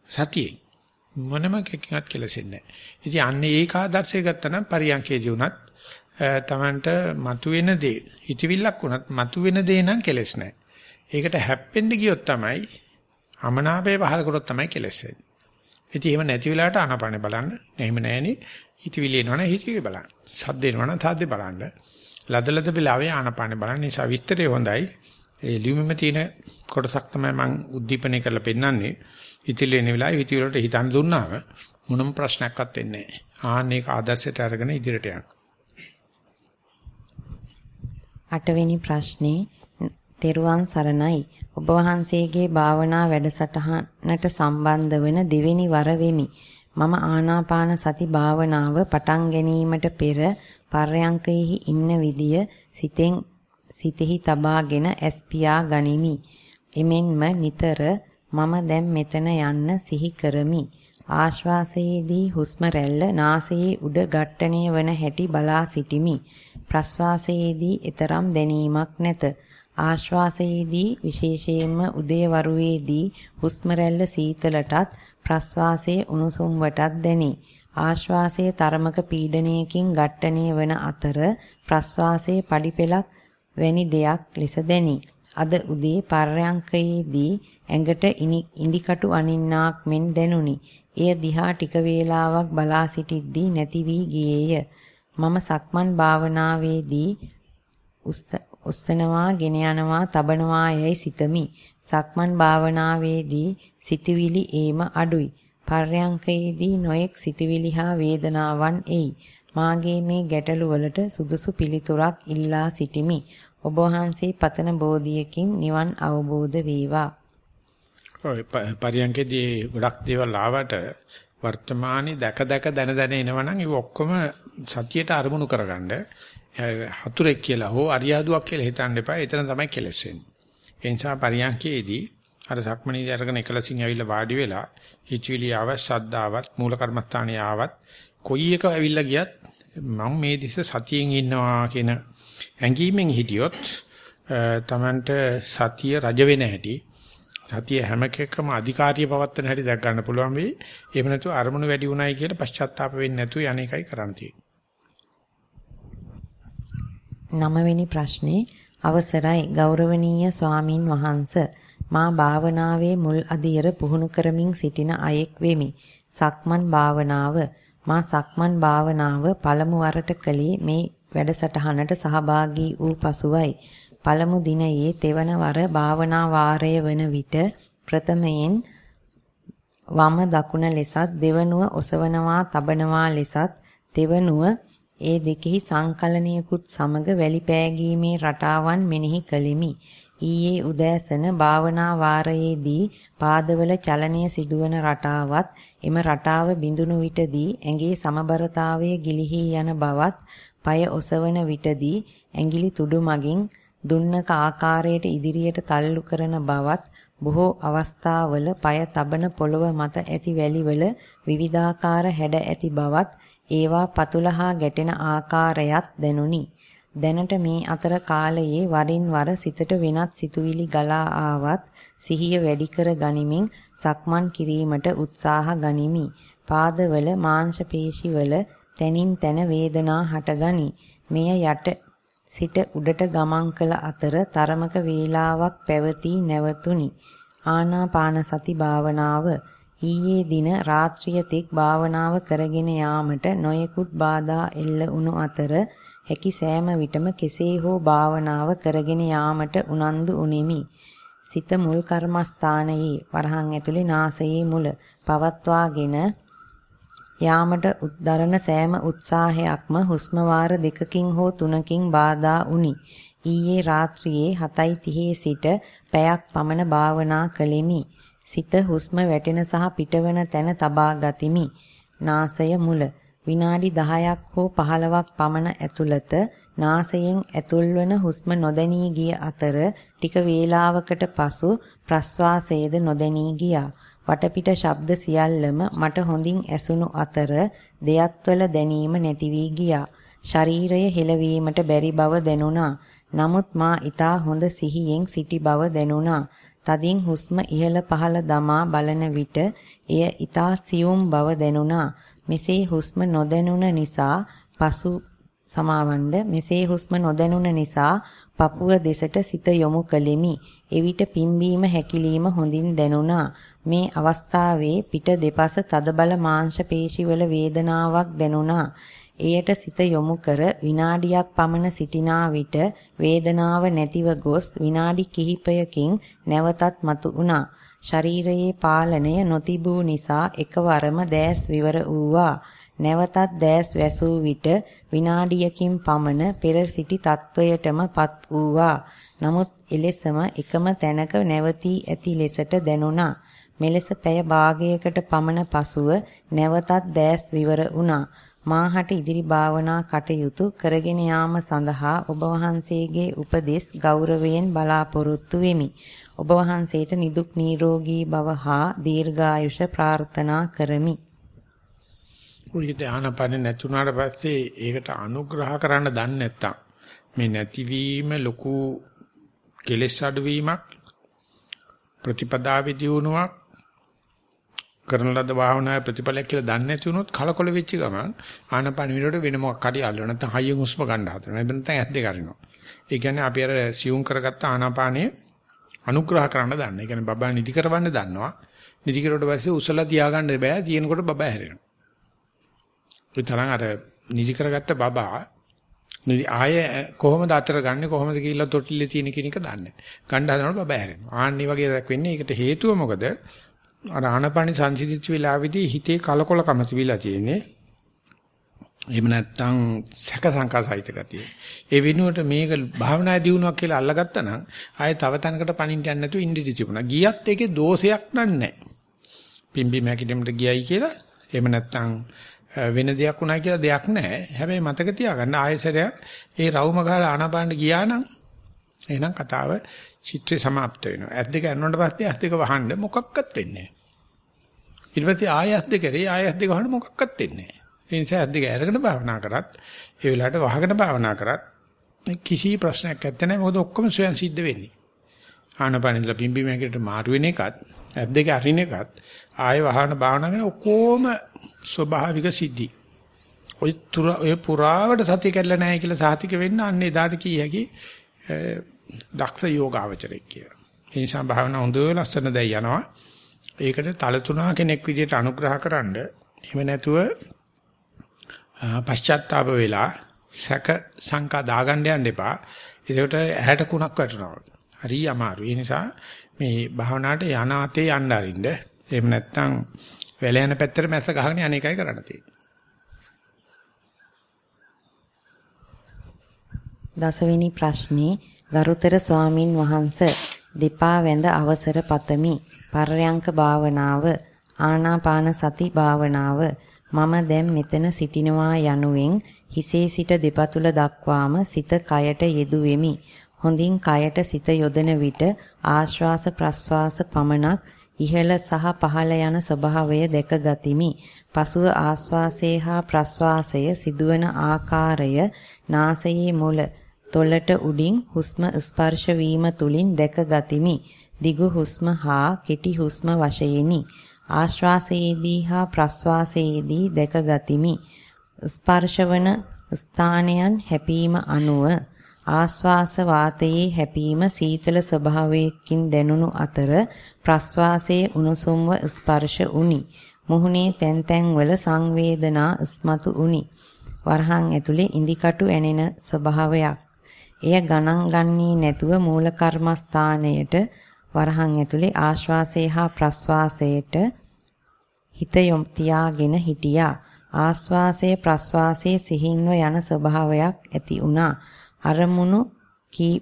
සතියේ මොනම කෙකින්වත් කෙලසෙන්නේ නැහැ. ඉතින් අන්නේ ඒක ආදර්ශය ගත්තනම් පරියන්කේදී උනත් තමන්ට මතුවෙන දේ හිතවිල්ලක් උනත් මතුවෙන දේ නම් කෙලස් නැහැ. ඒකට හැප්පෙන්න ගියොත් තමයි අමනාපේ පහල කරොත් තමයි කෙලස් වෙන්නේ. ඉතින් එහෙම නැති වෙලාවට ආනපනේ බලන්න. එහෙම නැහෙනි හිතවිලි එනවනම් හිතවිලි බලන්න. සද්ද එනවනම් සද්ද බලන්න. ලදලද වෙලාවේ ආනපනේ බලන්න. නිසා විස්තරය හොඳයි. ඒ ලියුමෙම තියෙන කොටසක් තමයි මම උද්දීපනය කරලා පෙන්නන්නේ. ඉතිලි වෙන වෙලාවේ හිතවිලි වලට හිතන් දුන්නාම මොනම ප්‍රශ්නයක්වත් වෙන්නේ නැහැ. ආන්න ඒක ආදර්ශයට අරගෙන ඉදිරියට යන්න. අටවෙනි ප්‍රශ්නේ තෙරුවන් සරණයි. ඔබ වහන්සේගේ භාවනා වැඩසටහනට සම්බන්ධ වන දෙවෙනි වර වෙමි. මම ආනාපාන සති භාවනාව පටන් ගැනීමට පෙර පර්යංකයෙහි ඉන්න විදිය සිතෙන් සිතෙහි තබාගෙන ඇස්පියා ගනිමි. එමෙන්ම නිතර මම දැන් මෙතන යන්න සිහි කරමි. ආශ්වාසයේදී හුස්ම රැල්ල නාසයේ උඩ ඝට්ටණය වන හැටි බලා සිටිමි. ප්‍රශ්වාසයේදී ඊතරම් දැනීමක් නැත. ආශ්වාසයේදී විශේෂයෙන්ම උදේවරුවේදී හුස්ම රැල්ල සීතලටත් ප්‍රශ්වාසයේ උණුසුම් වටත් දැනේ. ආශ්වාසයේ තරමක පීඩනයකින් ඝට්ටණය වන අතර ප්‍රශ්වාසයේ පඩිපෙලක් වැනි දෙයක් ලෙස දැනේ. අද උදේ පර්යංකයේදී ඇඟට ඉඳිකටු අනින්නාක් මෙන් දැනුනි. එය දිහා ටික වේලාවක් බලා සිටිද්දී නැති වී ගියේය. මම සක්මන් භාවනාවේදී උස්සනවා, ගෙන යනවා, තබනවා යයි සිතමි. සක්මන් භාවනාවේදී සිතවිලි ඒම අඩුයි. පර්යංකයේදී නොයෙක් සිතවිලි හා වේදනාවන් එයි. මාගේ මේ ගැටලු වලට සුදුසු පිළිතුරක් ඉල්ලා සිටිමි. ඔබ වහන්සේ පතන බෝධියකින් නිවන් අවබෝධ වේවා. ඔය පරියන්කේදී ගොඩක් දේවල් ආවට වර්තමානයේ දැක දැක දන දන එනවනම් ඒ ඔක්කොම සතියට අරමුණු කරගන්න හතුරෙක් කියලා හෝ අරියාදුවක් කියලා හිතන්න එපා. එතන තමයි කෙලස් වෙන්නේ. ඒ නිසා පරියන්කේදී අර සක්මණේදී අරගෙන එකලසින් ඇවිල්ලා වාඩි වෙලා හිචවිලි ආවත් සද්දාවත් මූල කර්මස්ථානිය ආවත් කොයි එක ඇවිල්ලා ගියත් මම මේ දිස සතියෙන් ඉන්නවා කියන ඇඟීමෙන් හිටියොත් තමන්ට සතිය රජ වෙන හැටි සතිය හැම එකකම අධිකාරිය පවත්වන හැටි දැක් ගන්න පුළුවන් වෙයි. එහෙම නැතු අරමුණු වැඩි උනායි කියලා පශ්චාත්තාප වෙන්නේ නැතුව යන්නේකයි කරන්න තියෙන්නේ. නවවෙනි ප්‍රශ්නේ අවසරයි ගෞරවනීය ස්වාමින් වහන්ස මා භාවනාවේ මුල් අදියර පුහුණු කරමින් සිටින අයෙක් වෙමි. සක්මන් භාවනාව මා සක්මන් භාවනාව පළමු වරට කළේ මේ වැඩසටහනට සහභාගී වූ පසුවයි. පළමු දිනයේ තෙවන වර භාවනා වාරය වන විට ප්‍රථමයෙන් වම දකුණ ලෙසත් දෙවනුව ඔසවනවා තබනවා ලෙසත් තෙවනුව ඒ දෙකෙහි සංකලනයකුත් සමග වැලි පෑගීමේ රටාවන් මෙනෙහි කළෙමි. ඊයේ උදෑසන භාවනා වාරයේදී පාදවල චලනය සිදුවන රටාවත් එම රටාව බිඳුණු විටදී ඇඟේ සමබරතාවය ගිලිහි යන බවත් পায় ඔසවන විටදී ඇඟිලි තුඩු මගින් දුන්නක ආකාරයට ඉදිරියට තල්ලු කරන බවත් බොහෝ අවස්ථාවල পায় තබන පොළව මත ඇති වැලිවල විවිධාකාර හැඩ ඇති බවත් ඒවා පතුල හා ගැටෙන ආකාරයත් දැනුනි. දැනට මේ අතර කාලයේ වරින් වර සිතට වෙනත් සිතුවිලි ගලා ආවත් සිහිය වැඩි කර ගනිමින් සක්මන් කිරීමට උත්සාහ ගනිමි. පාදවල මාංශ පේශිවල තනින් තන වේදනා හටගනි. මෙය යට සිට උඩට ගමන් කළ අතර තරමක වේලාවක් පැවතී නැවතුණි. ආනාපාන සති භාවනාව ඊයේ දින රාත්‍රිය තෙක් භාවනාව කරගෙන යාමට නොයෙකුත් බාධා එල්ල වුණු අතර හැකි සෑම විටම කෙසේ හෝ භාවනාව කරගෙන යාමට උනන්දු උනේමි. සිත මුල් කර්මස්ථානයේ වරහන් ඇතුලේ නාසයේ මුල පවත්වාගෙන යාමට උද්දරන සෑම උත්සාහයක්ම හුස්ම වාර දෙකකින් හෝ තුනකින් බාධා වුනි. ඊයේ රාත්‍රියේ 7:30 සිට පැයක් පමණ භාවනා කළෙමි. සිත හුස්ම වැටෙන සහ පිටවන තැන තබා ගතිමි. නාසය මුල විනාඩි 10ක් හෝ 15ක් පමණ ඇතුළත නාසයෙන් ඇතුල්වන හුස්ම නොදැනී ගිය අතර ටික වේලාවකට පසු ප්‍රස්වාසයේද නොදැනී ගියා. වටපිට ශබ්ද සියල්ලම මට හොඳින් ඇසුණු අතර දෙයත්වල දැනීම නැති වී ගියා. ශරීරය හෙලවීමට බැරි බව දැනුණා. නමුත් මා ඊතා හොඳ සිහියෙන් සිටි බව දැනුණා. තදින් හුස්ම ඉහළ පහළ දමා බලන විට එය ඊතා සියුම් බව දැනුණා. මෙසේ හුස්ම නොදැනුණ නිසා පසු සමාවණ්ඩ මෙසේ හුස්ම නොදැනුණ නිසා පපුව දෙසට සිත යොමු කළෙමි. එවිට පිම්බීම හැකිලිම හොඳින් දැනුණා. මේ අවස්ථාවේ පිට දෙපස තදබල මාංශ පේශිවල වේදනාවක් දැනුණා. එයට සිත යොමු කර විනාඩියක් පමණ සිටිනා විට වේදනාව නැතිව ගොස් විනාඩි කිහිපයකින් නැවතත් මතු වුණා. ශරීරයේ පාලනය නොතිබූ නිසා එකවරම දැස් විවර වූවා. නැවතත් දැස් වැසූ විට විනාඩියකින් පමණ පෙර සිටි තත්වයටමපත් වූවා. නමුත් එලෙසම එකම තැනක නැවතී ඇති ලෙසට දැනුණා. මෙලෙස පැය භාගයකට පමණ පසුව නැවතත් දැස් විවර වුණා. මාහට ඉදිරි භාවනා කටයුතු කරගෙන යාම සඳහා ඔබ වහන්සේගේ උපදෙස් ගෞරවයෙන් බලාපොරොත්තු වෙමි. ඔබ වහන්සේට නිදුක් නිරෝගී භව හා දීර්ඝායුෂ ප්‍රාර්ථනා කරමි. ඔය ධානාපන්න නැතුණාට පස්සේ ඒකට අනුග්‍රහ කරන්න දන්නේ නැත්තම් මේ නැතිවීම ලොකු කෙලෙස් අඩුවීමක් ප්‍රතිපදාවේ දියුණුවක් කරන ලද භාවනාවේ ප්‍රතිඵලයක් කියලා දන්නේ නැති වුණොත් කලකොල වෙච්ච ගමන් ආනපන විරෝධ වෙන මොකක් හරි අල්ලන නැත්නම් හයියෙන් හුස්ම ගන්න හදනවා. එහෙම නැත්නම් ඇස් දෙක අරිනවා. ඒ කියන්නේ අපි අර සියුම් කරගත්ත ආනාපානයේ අනුග්‍රහ කරන්න දන්න. ඒ කියන්නේ බබා නිදි කරවන්න දන්නවා. නිදි කරුවට පස්සේ උසලා තියාගන්න බෑ. තියෙනකොට බබා හැරෙනවා. ඒ තරම් අර නිදි කරගත්ත බබා නිදි ආය කොහොමද අතර ගන්නෙ කොහොමද කියලා තොටිල්ලේ තියෙන කෙනෙක් දන්නේ. ගන්න හදනකොට බබා හැරෙනවා. ආන්නේ වගේ දෙයක් වෙන්නේ. ඒකට හේතුව මොකද? අර ආනපනි සංසිඳිච්ච වෙලාවේදී හිතේ කලකොලකම තිබිලා තියෙන්නේ. එහෙම නැත්නම් සැක සංකා සහිත ගතිය. ඒ වෙනුවට මේක භාවනා දියුණුවක් කියලා අල්ලගත්තා නම් ආයේ තව තැනකට පණින්න යන්නේ නැතුව ඉඳිදි තිබුණා. ගියත් ඒකේ දෝෂයක් නෑ. පිම්බි මැකිඩෙමට ගියයි කියලා එහෙම නැත්නම් වෙන දෙයක් වුණා කියලා දෙයක් නැහැ. හැබැයි මතක තියාගන්න ආයෙසරයක් ඒ රවුම ගහලා ආනපානට ගියා නම් එහෙනම් කතාව චිත්‍රය સમાપ્ત වෙනවා. ඇස් දෙක අරනොට පස්සේ ඇස් දෙක වහන්න මොකක්වත් වෙන්නේ නැහැ. ඊට පස්සේ ආයෙ ඇස් දෙක කරේ ආයෙ ඇස් දෙක වහන්න මොකක්වත් වෙන්නේ නැහැ. ඒ නිසා ඇස් දෙක අරගෙන භාවනා කරත් ඒ වෙලාවට වහගෙන භාවනා කරත් කිසි ප්‍රශ්නයක් නැත්තේ නෑ මොකද ඔක්කොම ස්වයන් සිද්ධ වෙන්නේ. ආනපනින්දලා පිම්බි මේකට මාරු වෙන එකත් ඇස් දෙක අරින එකත් ආයෙ වහන භාවනා කරන ඔක්කොම ස්වභාවික සිද්ධි. ඔය තුර ඔය පුරාවට සතිය කැඩලා නැහැ කියලා සාතික වෙන්න අන්න එදාට කී හැකි දක්ෂ යෝගාවචරයක් කියලා. ඒ නිසා භාවනා හොඳ ලස්සන දැයි යනවා. ඒකට තලතුණා කෙනෙක් විදිහට අනුග්‍රහකරනද එහෙම නැතුව පශ්චාත්තාප වෙලා සැක සංකා දාගන්න යන්න එපා. ඒකට ඇහැට කුණක් වැටෙනවා. හරි අමාරු. ඒ නිසා මේ භාවනාවට යනාතේ යන්න අරින්න. එහෙම නැත්නම් වැල යන පැත්තට මැස්ස ගහගෙන අනේකයි කරන්න තියෙන්නේ. දසවෙනි ප්‍රශ්නේ ගරුතර ස්වාමින් වහන්ස දෙපා වැඳ අවසර පතමි. පර්යංක භාවනාව ආනාපාන සති භාවනාව මම දැන් මෙතන සිටිනවා යනුවෙන් හිසේ සිට දෙපතුල දක්වාම සිත කයට යෙදුවෙමි. හොඳින් කයට සිත යොදන විට ආශ්වාස ප්‍රශ්වාස පමණක් ඉහළ සහ පහළ යන ස්වභාවය දැක ගතිමි. පසුව ආශ්වාසය හා ප්‍රශ්වාසය සිදුවන ආකාරය නාසයේ මුල තොලට උඩින් හුස්ම ස්පර්ශ වීම තුලින් දැක ගතිමි. දිගු හුස්ම හා කෙටි හුස්ම වශයෙන්ි. ආශ්වාසයේදී හා ප්‍රශ්වාසයේදී දැක ගතිමි. ස්පර්ශවන ස්ථානයන් හැපීම අනුව ආශ්වාස වාතයේ හැපීම සීතල ස්වභාවයකින් දැනුණු අතර ප්‍රශ්වාසයේ උණුසුම්ව ස්පර්ශ උනි. මුහුණේ තැන් තැන්වල සංවේදනා ස්මතු උනි. වරහන් ඇතුලේ ඉදිකටු ඇනෙන ස්වභාවයක්. එය ගණන් ගන්නේ නැතුව මූල කර්මස්ථානයට වරහන් ඇතුලේ ආශ්වාසය හා ප්‍රශ්වාසයට හිත යොම් තියාගෙන හිටියා. ආශ්වාසය ප්‍රශ්වාසයේ සිහින්ව යන ස්වභාවයක් ඇති වුණා. අරමුණු කී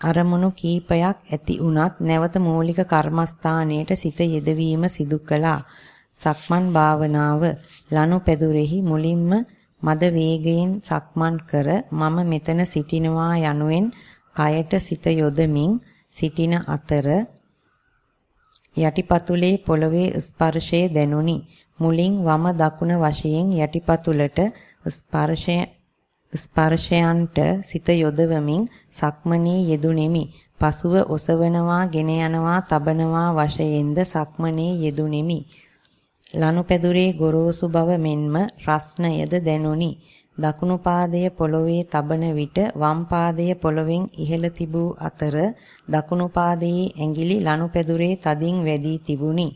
අරමුණු කීපයක් ඇති වුණත් නැවත මූලික කර්මස්ථානයට සිත යෙදවීම සිදු කළා. සක්මන් භාවනාව ලනු පෙදුරෙහි මුලින්ම මද වේගයෙන් සක්මන් කර මම මෙතන සිටිනවා යනුවෙන් කයට සිත යොදමින් සිටින අතර යටිපතුලේ පොළවේ ස්පර්ශය දැනුනි. මුලින් වම දකුණ වශයෙන් යටිපතුලට ස්පර්ශය ස්පර්ශයන්ට සිත යොදවමින් සක්මනේ යෙදුණෙමි. පසුව ඔසවනවා, ගෙන යනවා, තබනවා වශයෙන්ද සක්මනේ යෙදුණෙමි. ලනුපැදුරේ ගොරෝසු බව මෙන්ම රස්නයද දැනුනි. දකුණු පාදය පොළවේ තබන විට වම් පාදය පොළවෙන් ඉහළ තිබූ අතර දකුණු පාදයේ ඇඟිලි ලනුපැදුරේ තදින් වැදී තිබුණි.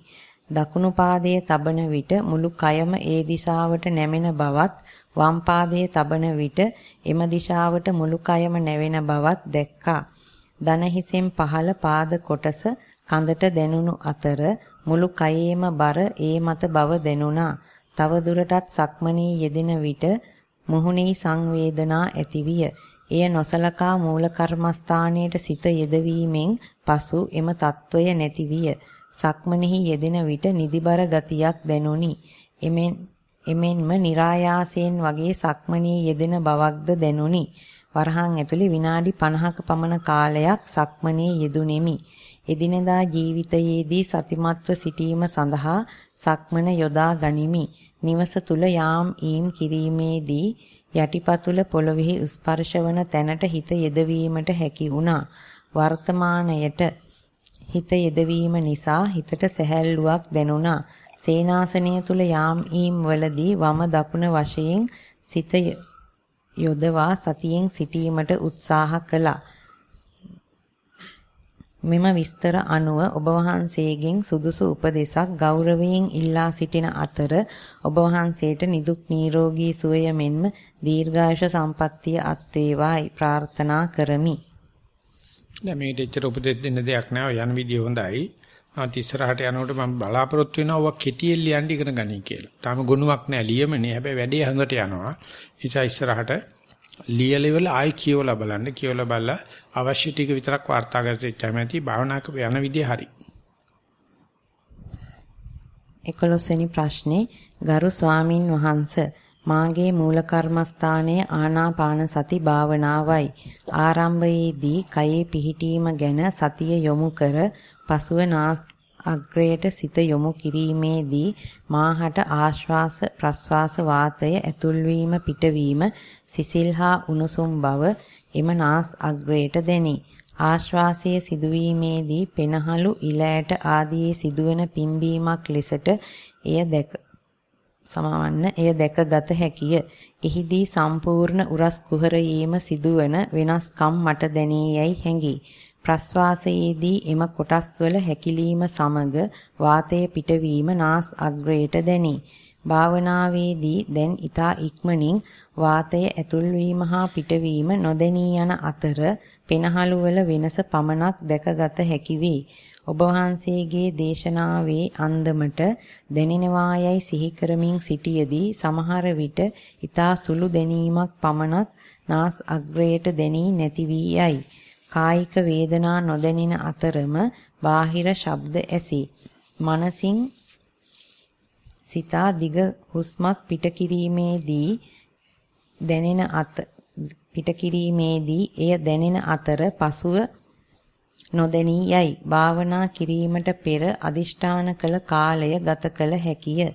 දකුණු පාදයේ තබන විට මුළු කයම ඒ දිශාවට නැමෙන බවත් වම් පාදයේ තබන විට එම දිශාවට මුළු කයම නැවෙන බවත් දැක්කා. දන හිසෙන් පහළ පාද කොටස කඳට දැනුණු අතර මුළු කයේම බර ඒ මත බව දෙනුණා. තව දුරටත් සක්මණේ යෙදෙන විට මුහුණේ සංවේදනා ඇතිවිය. එය නොසලකා මූල කර්මස්ථානයේට සිත යෙදවීමෙන් පසු එම తত্ত্বය නැතිවිය. සක්මණෙහි යෙදෙන විට නිදිබර ගතියක් දැනුනි. එමෙන් එමෙන්ම નિરાයාසයෙන් වගේ සක්මණේ යෙදෙන බවක්ද දැනුනි. වරහන් ඇතුලේ විනාඩි 50ක පමණ කාලයක් සක්මණේ යෙදුණෙමි. එදිනෙදා ජීවිතයේදී සතිමත්ව සිටීම සඳහා සක්මන යොදා ගනිමි. නිවස තුල යාම් ඊම් කිරීමේදී යටිපතුල පොළොවේ ස්පර්ශවන තැනට හිත යෙදවීමට හැකි වුණා. වර්තමානයට හිත යෙදවීම නිසා හිතට සැහැල්ලුවක් දැනුණා. සේනාසනය තුල යාම් ඊම් වලදී වම දකුණ වශයෙන් සිත යොදවා සතියෙන් සිටීමට උත්සාහ කළා. මෙම විස්තර අනුව ඔබ වහන්සේගෙන් සුදුසු උපදේශක් ගෞරවයෙන් ඉල්ලා සිටින අතර ඔබ වහන්සේට නිදුක් නිරෝගී සුවය මෙන්ම දීර්ඝායුෂ සම්පන්නිය අත් වේවායි ප්‍රාර්ථනා කරමි. දැන් මේ දෙච්චර උපදෙස් දෙන්න දෙයක් නෑ යන විදිය හොඳයි. මම ඉස්සරහට යනකොට මම බලාපොරොත්තු වෙනවා ඔවා කෙටියෙන් ලියන්න ඉගෙන ගනී කියලා. තාම ගුණයක් නෑ ලියමනේ. හැබැයි වැඩේ හඟට යනවා. නිසා ඉස්සරහට ලියලෙවල ආයි කියවලා බලන්න. කියවලා බලලා අවශ්‍ය ටික විතරක් වාර්තා කරගන්න ඇති භාවනාක යන විදිය හරි. 11 වෙනි ප්‍රශ්නේ ගරු ස්වාමින් වහන්සේ මාගේ මූල කර්මස්ථානයේ ආනාපාන සති භාවනාවයි. ආරම්භයේදී කයේ පිහිටීම ගැන සතිය යොමු කර පසුව නාස් අග්‍රයට සිත යොමු කිරීමේදී මාහට ආශ්වාස ප්‍රශ්වාස වාතය ඇතුල්වීම පිටවීම සිසිල්හා උණුසුම් බව එම නාස් අග්‍රයට දැනේ. ආශ්වාසයේ සිදුවීමේදී පෙනහළු ඉලෑට ආදී සිදුවන පිම්බීමක් ලෙසට එය දැක සමවන්න එය දැකගත හැකිය. එහිදී සම්පූර්ණ උරස් කුහරයේම සිදුවන වෙනස්කම් මට දැනේ යයි හැඟේ. ප්‍රස්වාසයේදී එම කොටස්වල හැකිලීම සමග වාතය පිටවීම නාස් අග්‍රයට දැනේ. භාවනාවේදී දැන් ඊතා ඉක්මනින් වාතය ඇතුල්වීම හා පිටවීම නොදැනී යන අතර පෙනහළු වල වෙනස පමණක් දැකගත හැකි වේ. ඔබ වහන්සේගේ දේශනාවේ අන්දමට දැනෙනවායයි සිහි කරමින් සිටියේදී සමහර විට ඊතා සුළු දැනීමක් පමණක් නාස් අග්‍රයට දැනී නැති වී යයි. කායික වේදනා නොදැනෙන අතරම බාහිර ශබ්ද ඇසේ. මනසින් සිතා දිග හුස්මක් පිට කිරීමේදී දැනෙන අත පිට කිරීමේදී එය දැනෙන අතර පසුව නොදැනී යයි. භාවනා කිරීමට පෙර අදිෂ්ඨාන කළ කාලය ගත කළ හැකිය.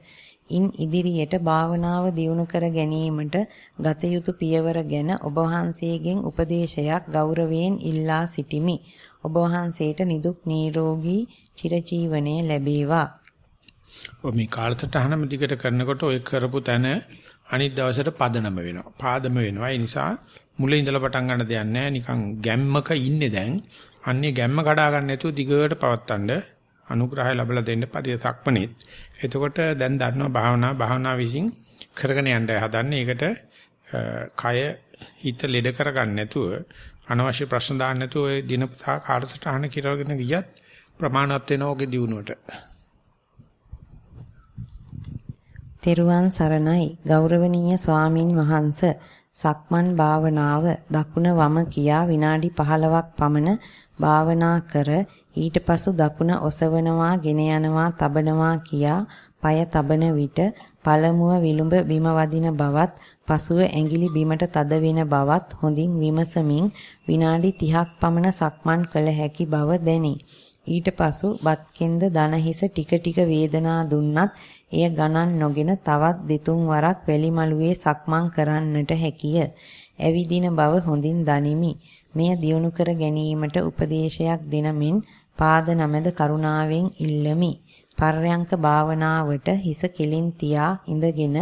ඉන් ඉදිරියට භාවනාව දියුණු කර ගැනීමට ගත යුතු පියවර ගැන ඔබ වහන්සේගෙන් උපදේශයක් ගෞරවයෙන් ඉල්ලා සිටිමි. ඔබ වහන්සේට නිදුක් නිරෝගී චිරජීවනයේ ලැබේවා. ඔය මේ කාලසටහනම දිගට කරනකොට ඔය කරපු තැන අනිත් දවසට පදනම වෙනවා. පාදම වෙනවා. ඒ නිසා මුලින් ඉඳලා පටන් ගන්න දෙයක් නැහැ. නිකන් ගැම්මක ඉන්නේ දැන්. අන්නේ ගැම්ම කඩා ගන්න නැතුව දිගට පවත්තන්න අනුග්‍රහය ලැබලා දෙන්න පරිසක්පණෙත්. එතකොට දැන් දන්නවා භාවනා භාවනා විසින් කරගෙන යන්න හදන්නේ. ඒකට කය හිත ලෙඩ කරගන්න නැතුව අනවශ්‍ය ප්‍රශ්න දාන්න නැතුව ඔය දිනපතා කාලසටහන කිරවගෙන ගියත් ප්‍රමාණවත් වෙනවා ඔගේ දියුණුවට. තෙරුවන් සරණයි ගෞරවනීය ස්වාමින් වහන්ස සක්මන් භාවනාව දකුණ වම කියා විනාඩි 15ක් පමණ භාවනා කර ඊට පසු දකුණ ඔසවනවා ගෙන යනවා තබනවා කියා পায় තබන විට පළමුව විලුඹ බිම වදින බවත් පසුව ඇඟිලි බිමට තද වෙන බවත් හොඳින් විමසමින් විනාඩි 30ක් පමණ සක්මන් කළ හැකි බව දැනේ. ඊට පසු බත් කෙන්ද දන හිස ටික ටික වේදනා දුන්නත් එය ගණන් නොගෙන තවත් දෙතුන් වරක් වැලිමලුවේ සක්මන් කරන්නට හැකිය. ඇවිදින බව හොඳින් දනිමි. මෙය දියුණු කර ගැනීමට උපදේශයක් දෙනමින් පාද නමද කරුණාවෙන් ඉල්ලමි. පර්යංක භාවනාවට හිස කෙලින් තියා ඉඳගෙන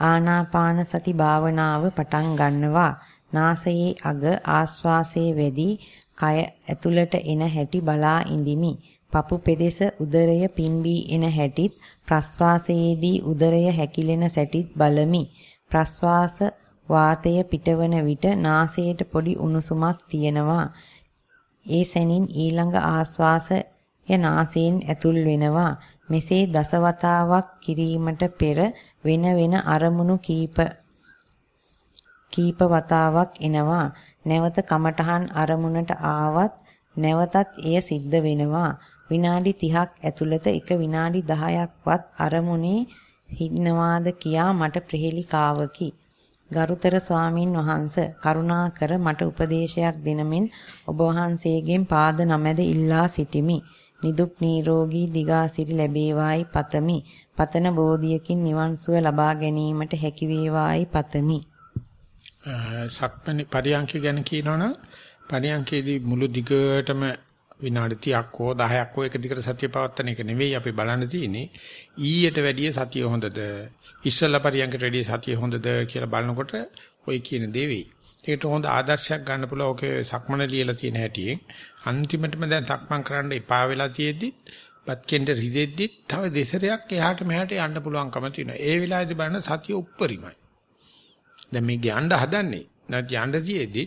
ආනාපාන සති භාවනාව පටන් ගන්නවා. නාසයේ අග ආශ්වාසයේ වැඩි කය ඇතුළට එන හැටි බලා ඉඳිමි. පපු පෙදෙස උදරය පිම්බී එන හැටිත් ප්‍රස්වාසයේදී උදරය හැකිලෙන සැටිත් බලමි. ප්‍රස්වාස වාතය පිටවන විට නාසයට පොඩි උණුසුමක් තියෙනවා. ඒ සැනින් ඊළඟ ආශ්වාසය නාසයෙන් ඇතුල් වෙනවා. මෙසේ දසවතාවක් කිරීමට පෙර වෙන වෙන අරමුණු කීප කීප වතාවක් එනවා. නැවත කමඨහන් අරමුණට ආවත් නැවතත් එය සිද්ධ වෙනවා. විනාඩි 30ක් ඇතුළත එක විනාඩි 10ක්වත් අරමුණේ හින්නවාද කියා මට ප්‍රහෙලිකාවකි. ගරුතර ස්වාමින් වහන්ස කරුණාකර මට උපදේශයක් දෙනමින් ඔබ වහන්සේගෙන් පාද නමැද ඉල්ලා සිටිමි. නිදුක් නිරෝගී දිගාසිරි ලැබේවායි පතමි. පතන බෝධියකින් නිවන් සුව ලබා ගැනීමට හැකි වේවායි පතමි. සක්මණ පරියන්ක ගැන කියනවනම් පරියන්කේදී මුළු දිගටම විනාඩි 30ක් හෝ 10ක් හෝ එක දිගට සතිය පවත්වන එක නෙවෙයි අපි බලන්න තියෙන්නේ ඊයට වැඩිය සතිය හොඳද ඉස්සල්ලා පරියන්කට වැඩිය සතිය හොඳද කියලා බලනකොට ඔය කියන දේ වෙයි. ඒකට හොඳ ආදර්ශයක් ගන්න පුළුවන් ඔකේ සක්මන ලියලා තියෙන හැටියෙන් අන්තිමටම දැන් සක්මන් කරන්න එපා වෙලා තියෙද්දි බත් කෙන්ද රිදෙද්දි තව දෙසරයක් එහාට මෙහාට යන්න පුළුවන්කම තියෙනවා. ඒ වෙලාවේදී බලන්න සතිය උප්පරිමයි. දැන් මේ යන්න හදන්නේ නැත්නම් යන්න තියෙද්දි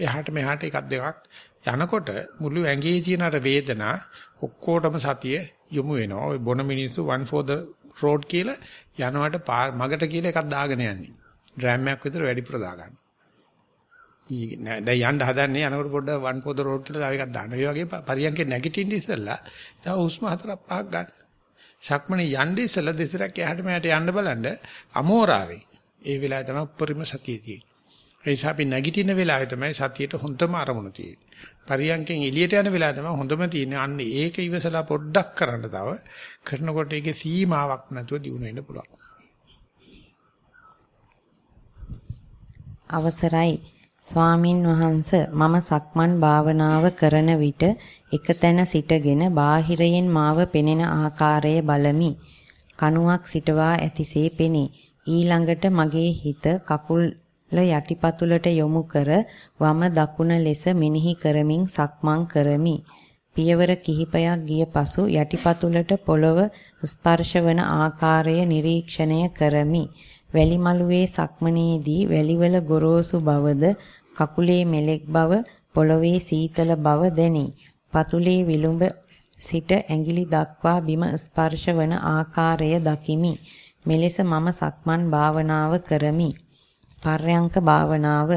එහාට මෙහාට එකක් දෙකක් යනකොට මුළු ඇඟේ තියෙන අර වේදනා ඔක්කොටම සතිය යොමු වෙනවා. ওই බොන මිනිස්සු one for the road කියලා යනවට මගට කියලා එකක් දාගෙන යන්නේ. ඩ්‍රෑම් එකක් විතර වැඩිපුර දාගන්න. නෑ දැන් යන්න හදන්නේ යනකොට පොඩ්ඩක් one for the road කියලා තව එකක් දාන්න. ඒ වගේ පරියන්කේ නැගිටින්න ඉස්සෙල්ලා තව හුස්ම හතරක් පහක් ගන්න. ශක්මනේ යන්න ඉස්සෙල්ලා දෙසරක් එහාට මෙහාට යන්න බලන්න අමෝරාවේ. ඒ වෙලාවේ තමයි උපරිම සතිය තියෙන්නේ. ඒ නිසා අපි නැගිටින වෙලාවේ තමයි සතියට හොඳම අරමුණ තියෙන්නේ. පරියන්කෙන් එළියට යන වෙලාව තමයි හොඳම තියෙන්නේ. අන්න ඒක ඉවසලා පොඩ්ඩක් කරන්න තව කරනකොට ඒකේ සීමාවක් නැතුව දිනු වෙන්න පුළුවන්. අවසරයි ස්වාමින් වහන්ස මම සක්මන් භාවනාව කරන විට එකතැන සිටගෙන බාහිරයෙන් මාව පෙනෙන ආකාරය බලමි. කණුවක් සිටවා ඇතිසේ පෙනේ. ඊළඟට මගේ හිත කකුල් යටිපතුලට යොමු කර වම දකුණ ලෙස මෙනෙහි කරමින් සක්මන් කරමි. පියවර කිහිපයක් ගිය පසු යටිපතුලට පොළව ස්පර්ශවන ආකාරය නිරීක්ෂණය කරමි. වැලි මළුවේ සක්මනේදී වැලිවල ගොරෝසු බවද කකුලේ මෙලෙක් බව පොළවේ සීතල බව දැනේ. පතුලේ විලුඹ සිට ඇඟිලි දක්වා බිම ස්පර්ශ වන ආකාරය දකිමි. මෙලෙස මම සක්මන් භාවනාව කරමි. පර්යංක භාවනාව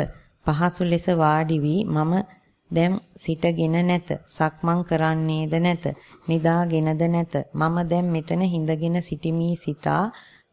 පහසු ලෙස වාඩි වී මම දැන් සිටගෙන නැත. සක්මන් කරන්නේද නැත. නිදාගෙනද නැත. මම දැන් මෙතන හිඳගෙන සිටිමි සිතා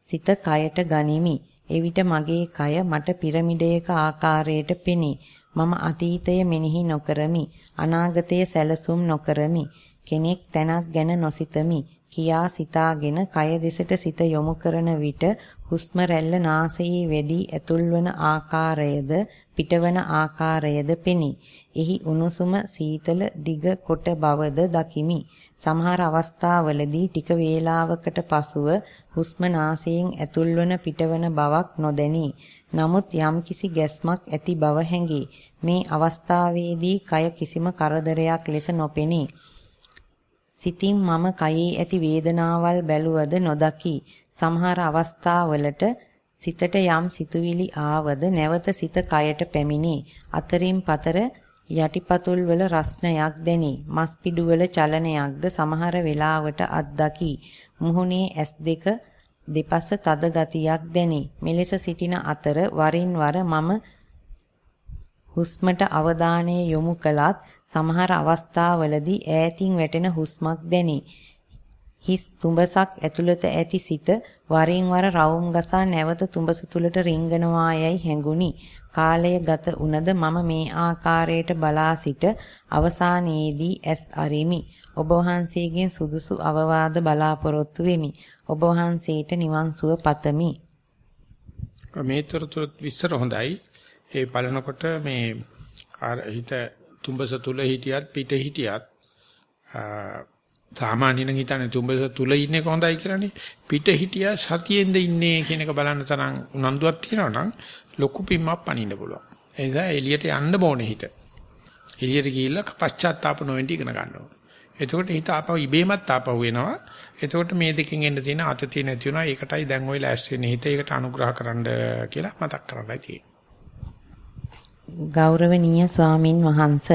සිත කයට ගනිමි. එවිට මගේ කය මට පිරමිඩයක ආකාරයට පෙනේ. මම අතීතය මෙනෙහි නොකරමි. අනාගතය සැලසුම් නොකරමි. කෙනෙක් තැනක් ගැන නොසිතමි. කියා සිතාගෙන කය දෙසට සිත යොමු කරන විට හුස්ම රැල්ල නාසයේ වැඩි ඇතුල්වන ආකාරයද පිටවන ආකාරයද පෙනේ. එහි උණුසුම සීතල දිග කොට බවද දකිමි. සමහර අවස්ථාවලදී ටික වේලාවකට පසුව හුස්ම නාසයෙන් ඇතුල්වන පිටවන බවක් නොදැනී. නමුත් යම්කිසි ගැස්මක් ඇති බව හැඟේ. මේ අවස්ථාවේදී කය කිසිම කරදරයක් ලෙස නොපෙනී. සිතින් මම කයේ ඇති වේදනාවල් බැලුවද නොදකි. සමහර අවස්ථාවලට සිතට යම් සිතුවිලි ආවද නැවත සිත කයට පැමිණේ. අතරින් පතර යටිපතුල් වල රස්නයක් දැනේ. මස් පිඩු වල චලනයක්ද සමහර වෙලාවට අත්දකි. මුහුණේ ඇස් දෙක දෙපස තද ගතියක් දැනේ. මෙලෙස සිටින අතර වරින් වර මම හුස්මට අවධානය යොමු කළත් සමහර අවස්ථාවලදී ඈතින් වැටෙන හුස්මක් දැනේ. හිස් තුඹසක් ඇතුළත ඇති සිත වරින් වර රවුම් ගසා නැවත තුඹස තුලට රිංගනවා යයි හැඟුනි. කාලය ගත උනද මම මේ ආකාරයට බලා සිට අවසානයේදී ඇස් අරිමි. ඔබ වහන්සේගෙන් සුදුසු අවවාද බලාපොරොත්තු වෙමි. ඔබ වහන්සේට නිවන් සුව පතමි. මේ තොරතුරු විස්තර හොඳයි. ඒ බලනකොට මේ හිත තුඹස තුල හිටියත් පිට හිටියත් සාමාන්‍යයෙන් හිතන්නේ තුඹස තුල ඉන්නේ කොහොඳයි කියලානේ පිට හිටියා සතියෙන්ද ඉන්නේ කියන එක බලන්න තරම් උනන්දුවක් තියෙනවා නම් ලොකු පිම්මක් පනින්න පුළුවන්. ඒ නිසා එළියට යන්න ඕනේ හිත. එළියට ගිහිල්ලා පශ්චාත්තාප නොවෙන්න ඉගෙන ගන්න ඕනේ. එතකොට හිත ආපහු ඉබේමත් ආපහු වෙනවා. එතකොට මේ දෙකෙන් එන්න තියෙන අතතිය නැති වෙනවා. ඒකටයි දැන් ওই ලෑස්ති වෙන හිත ඒකට අනුග්‍රහ කරන්න කියලා මතක් කරන්නයි තියෙන්නේ. ගෞරවනීය ස්වාමින් වහන්ස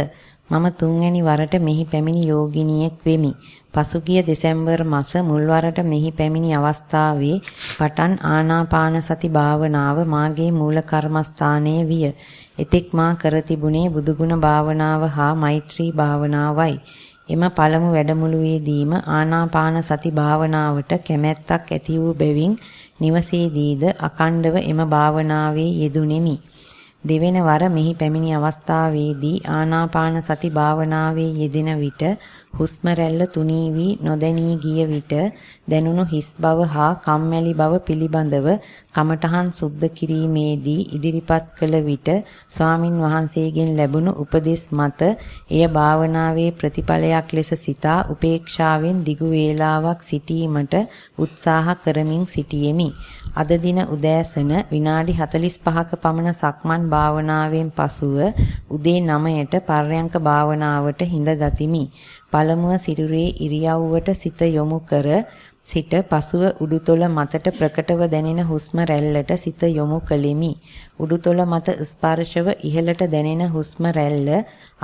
මම තුන්වැනි වරට මෙහි පැමිණි යෝගිනියෙක් වෙමි. පසුගිය දෙසැම්බර් මාස මුල්වරට මෙහි පැමිණි අවස්ථාවේ පටන් ආනාපාන සති භාවනාව මාගේ මූල කර්මස්ථානයේ විය. එතෙක් මා කර තිබුණේ බුදුගුණ භාවනාව හා මෛත්‍රී භාවනාවයි. එම පළමු වැඩමුළුවේදීම ආනාපාන සති භාවනාවට කැමැත්තක් ඇති වූ බැවින් නිවසේදීද අකණ්ඩව එම භාවනාවේ යෙදුණෙමි. දෙවෙන වර මෙහි පැමිණි අවස්ථාවේදී ආනාපාන සති භාවනාවේ යෙදෙන විට හුස්ම රැල්ල තුනී වී නොදැනී ගිය විට දැනුණු හිස් බව හා කම්මැලි බව පිළිබඳව කමඨහන් සුද්ධ කිරීමේදී ඉදිරිපත් කළ විට ස්වාමින් වහන්සේගෙන් ලැබුණු උපදෙස් මත එය භාවනාවේ ප්‍රතිඵලයක් ලෙස සිතා උපේක්ෂාවෙන් දිගු වේලාවක් සිටීමට උත්සාහ කරමින් සිටියෙමි. අද දින උදෑසන විනාඩි 45ක පමණ සක්මන් භාවනාවෙන් පසුව උදේ 9ට පර්යංක භාවනාවට හිඳ ගතිමි. පළමුව සිරුරේ ඉරියව්වට සිත යොමු කර සිට පසුව උඩුතොල මතට ප්‍රකටව දැනෙන හුස්ම රැල්ලට සිත යොමු කළෙමි. උඩුතොල මත ස්පර්ශව ඉහළට දැනෙන හුස්ම රැල්ල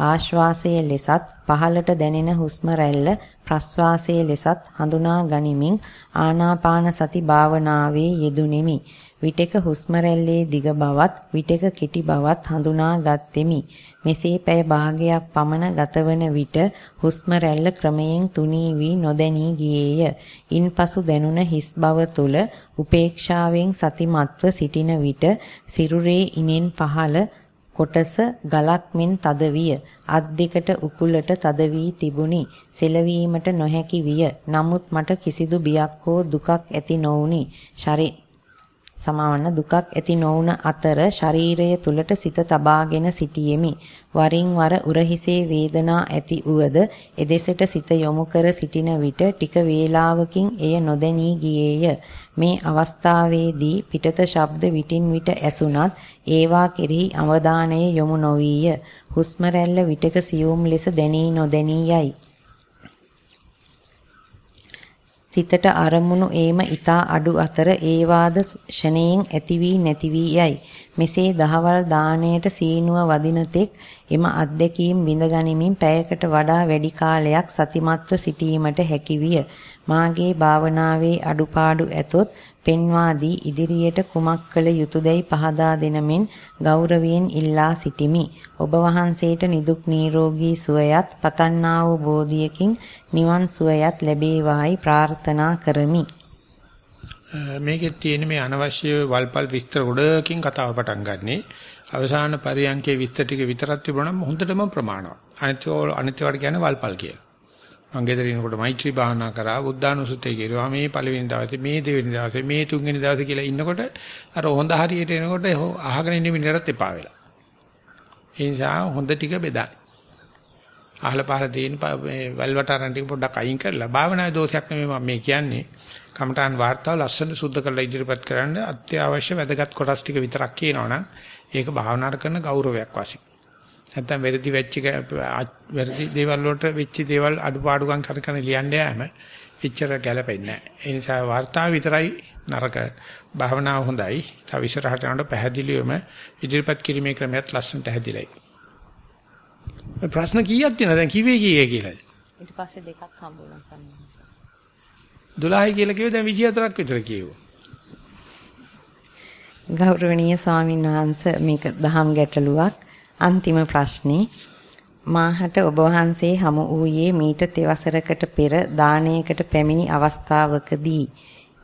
ආශ්වාසයේ ලෙසත් පහළට දැනෙන හුස්ම රැල්ල ප්‍රශ්වාසයේ ලෙසත් හඳුනා ගනිමින් ආනාපාන සති භාවනාවේ යෙදුණෙමි. විටක හුස්ම රැල්ලේ දිග බවත් විටක කෙටි බවත් හඳුනා ගත්ෙමි. මෙසේ පැය භාගයක් පමණ ගතවන විට හුස්ම රැල්ල ක්‍රමයෙන් තුනී වී නොදැනී ගියේය. ඉන්පසු දැනුණ හිස් බව තුල උපේක්ෂාවෙන් සතිමත්ව සිටින විට සිරුරේ ඉනෙන් පහළ කොටස ගලක් මෙන් තද විය. අත් දෙකට උකුලට තද වී තිබුණි. සෙලවීමට නොහැකි විය. නමුත් මට කිසිදු බියක් හෝ දුකක් ඇති නොවුනි. සමාවන්න දුකක් ඇති නොවුන අතර ශරීරය තුලට සිත තබාගෙන සිටියෙමි. වරින් වර උරහිසේ වේදනා ඇති උවද එදෙසට සිත යොමු කර සිටින විට ටික වේලාවකින් එය නොදැනී ගියේය. මේ අවස්ථාවේදී පිටත ශබ්ද විටින් විට ඇසුණත් ඒවා කෙරෙහි අවධානය යොමු නොවිය. හුස්ම රැල්ල විටක සියුම් ලෙස දැනී නොදැනී යයි. සිතට අරමුණු ඒම ඊතා අඩු අතර ඒවාද ෂණයෙන් ඇති වී නැති වී යයි. මෙසේ දහවල් දාණයට සීනුව වදින තෙක් එම අත්දැකීම් විඳ ගනිමින් පැයකට වඩා වැඩි කාලයක් සතිමත්ව සිටීමට හැකි විය. මාගේ භාවනාවේ අඩුපාඩු ඇතොත් පෙන්වා දී ඉදිරියට කුමක් කළ යුතුයදයි පහදා දෙනමින් ගෞරවයෙන් ඉල්ලා සිටිමි. ඔබ වහන්සේට නිදුක් නිරෝගී සුවයත් පතන්නා වූ බෝධියකින් නිවන් සුවයත් ලැබේවායි ප්‍රාර්ථනා කරමි. මේකෙත් තියෙන මේ අනවශ්‍ය වල්පල් විස්තර ගොඩකින් කතාව පටන් ගන්නෙ. අවසාන පරියන්කේ විස්තර ටික විතරක් තිබුණා නම් හොඳටම ප්‍රමාණවත්. අනිත් අනිත් වට කියන්නේ වල්පල් කියලා. මම ගෙදර ඉනකොට මෛත්‍රී භාවනා කරා බුද්ධානුසුතේ කිරුවා මේ පළවෙනි දවසේ මේ දෙවෙනි දවසේ මේ තුන්වෙනි දවසේ කියලා ඉන්නකොට අර හොඳ හරියට එනකොට අහගෙන ඉන්න මිනිහට එපා වෙලා. ඒ නිසා හොඳ ටික බෙදන්න. අහල පහල තියෙන වල්වටාරන් ටික පොඩ්ඩක් අයින් කරලා භාවනාවේ දෝෂයක් නෙමෙයි මම මේ කියන්නේ. කමඨාන් වාර්තාව ලස්සන සුද්ධ කරලා ඉදිරිපත් කරන්න අත්‍යවශ්‍ය වැදගත් කොටස් ටික විතරක් කියනවනම් ඒක භාවනාවට කරන ගෞරවයක් වශයෙන්. නැත්නම් වැරදි වෙච්ච වැරදි දේවල් වලට වෙච්ච දේවල් අඩුපාඩුකම් කරකන ලියන්න යෑම එච්චර ගැළපෙන්නේ නැහැ. ඒ නිසා වර්තාව විතරයි නරක. භාවනාව හොඳයි. තව ඉස්සරහට යනකොට පැහැදිලිවම ඉදිරිපත් කිරීමේ ක්‍රමයක් ලස්සනට හැදිලයි. ප්‍රශ්න කීයක් තියෙනවද? දැන් කිව්වේ කීයේ කියලාද? ඊට පස්සේ දෙකක් හම්බුණා සම්මත. 12යි කියලා කිව්වේ දැන් 24ක් විතර කියවුවා. ගෞරවනීය ස්වාමින් වහන්සේ මේක දහම් ගැටලුවක් අන්තිම ප්‍රශ්නේ මාහට ඔබ වහන්සේ හමු වූයේ මීට තෙවසරකට පෙර දානයකට පැමිණි අවස්ථාවකදී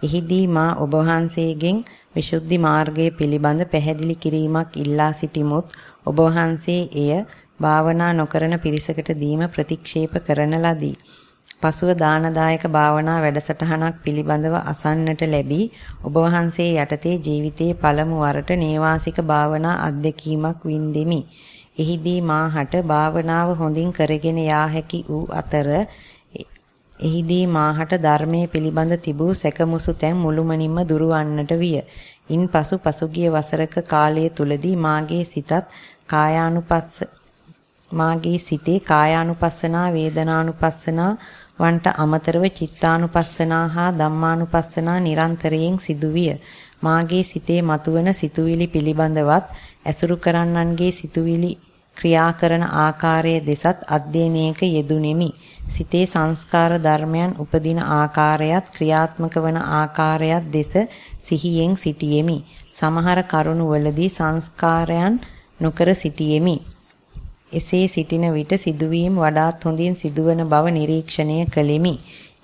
එහිදී මා ඔබ වහන්සේගෙන් විසුද්ධි මාර්ගය පිළිබඳ පැහැදිලි කිරීමක් ඉල්ලා සිටිමුත් ඔබ වහන්සේ එය භාවනා නොකරන පිරිසකට දීම ප්‍රතික්ෂේප කරන ලදී. පසුව දානදායක භාවනා වැඩසටහනක් පිළිබඳව අසන්නට ලැබී ඔබ වහන්සේ යටතේ ජීවිතයේ පළමු වරට නේවාසික භාවනා අත්දැකීමක් වින්දෙමි. එහිදී මාහට භාවනාව හොඳින් කරගෙන යා හැකි වූ අතර එහිදී මාහට ධර්මයේ පිළිබඳ තිබූ සැකමුසු තැන් මුළුමනින්ම දුරවන්නට විය. ඉන්පසු පසුගිය වසරක කාලය තුලදී මාගේ සිතත් කායානුපස්ස මාගේ සිතේ කායානුපස්සනා වේදනානුපස්සනා වන්ට අමතරව චිත්තානුපස්සනා හා ධම්මානුපස්සනා නිරන්තරයෙන් සිදුවිය. මාගේ සිතේ මතුවන සිතුවිලි පිළිබඳවත් ඇසුරු කරන්නන්ගේ සිතුවිලි ක්‍රියා කරන ආකාරයේ දෙසත් අධ්‍යයනයක යෙදුණෙමි. සිතේ සංස්කාර ධර්මයන් උපදින ආකාරයත් ක්‍රියාත්මක වන ආකාරයත් දෙස සිහියෙන් සිටියෙමි. සමහර කරුණු වලදී සංස්කාරයන් නොකර සිටියෙමි. එසේ සිටින විට සිදුවීම් වඩාත් හොඳින් සිදුවන බව නිරීක්ෂණය කළෙමි.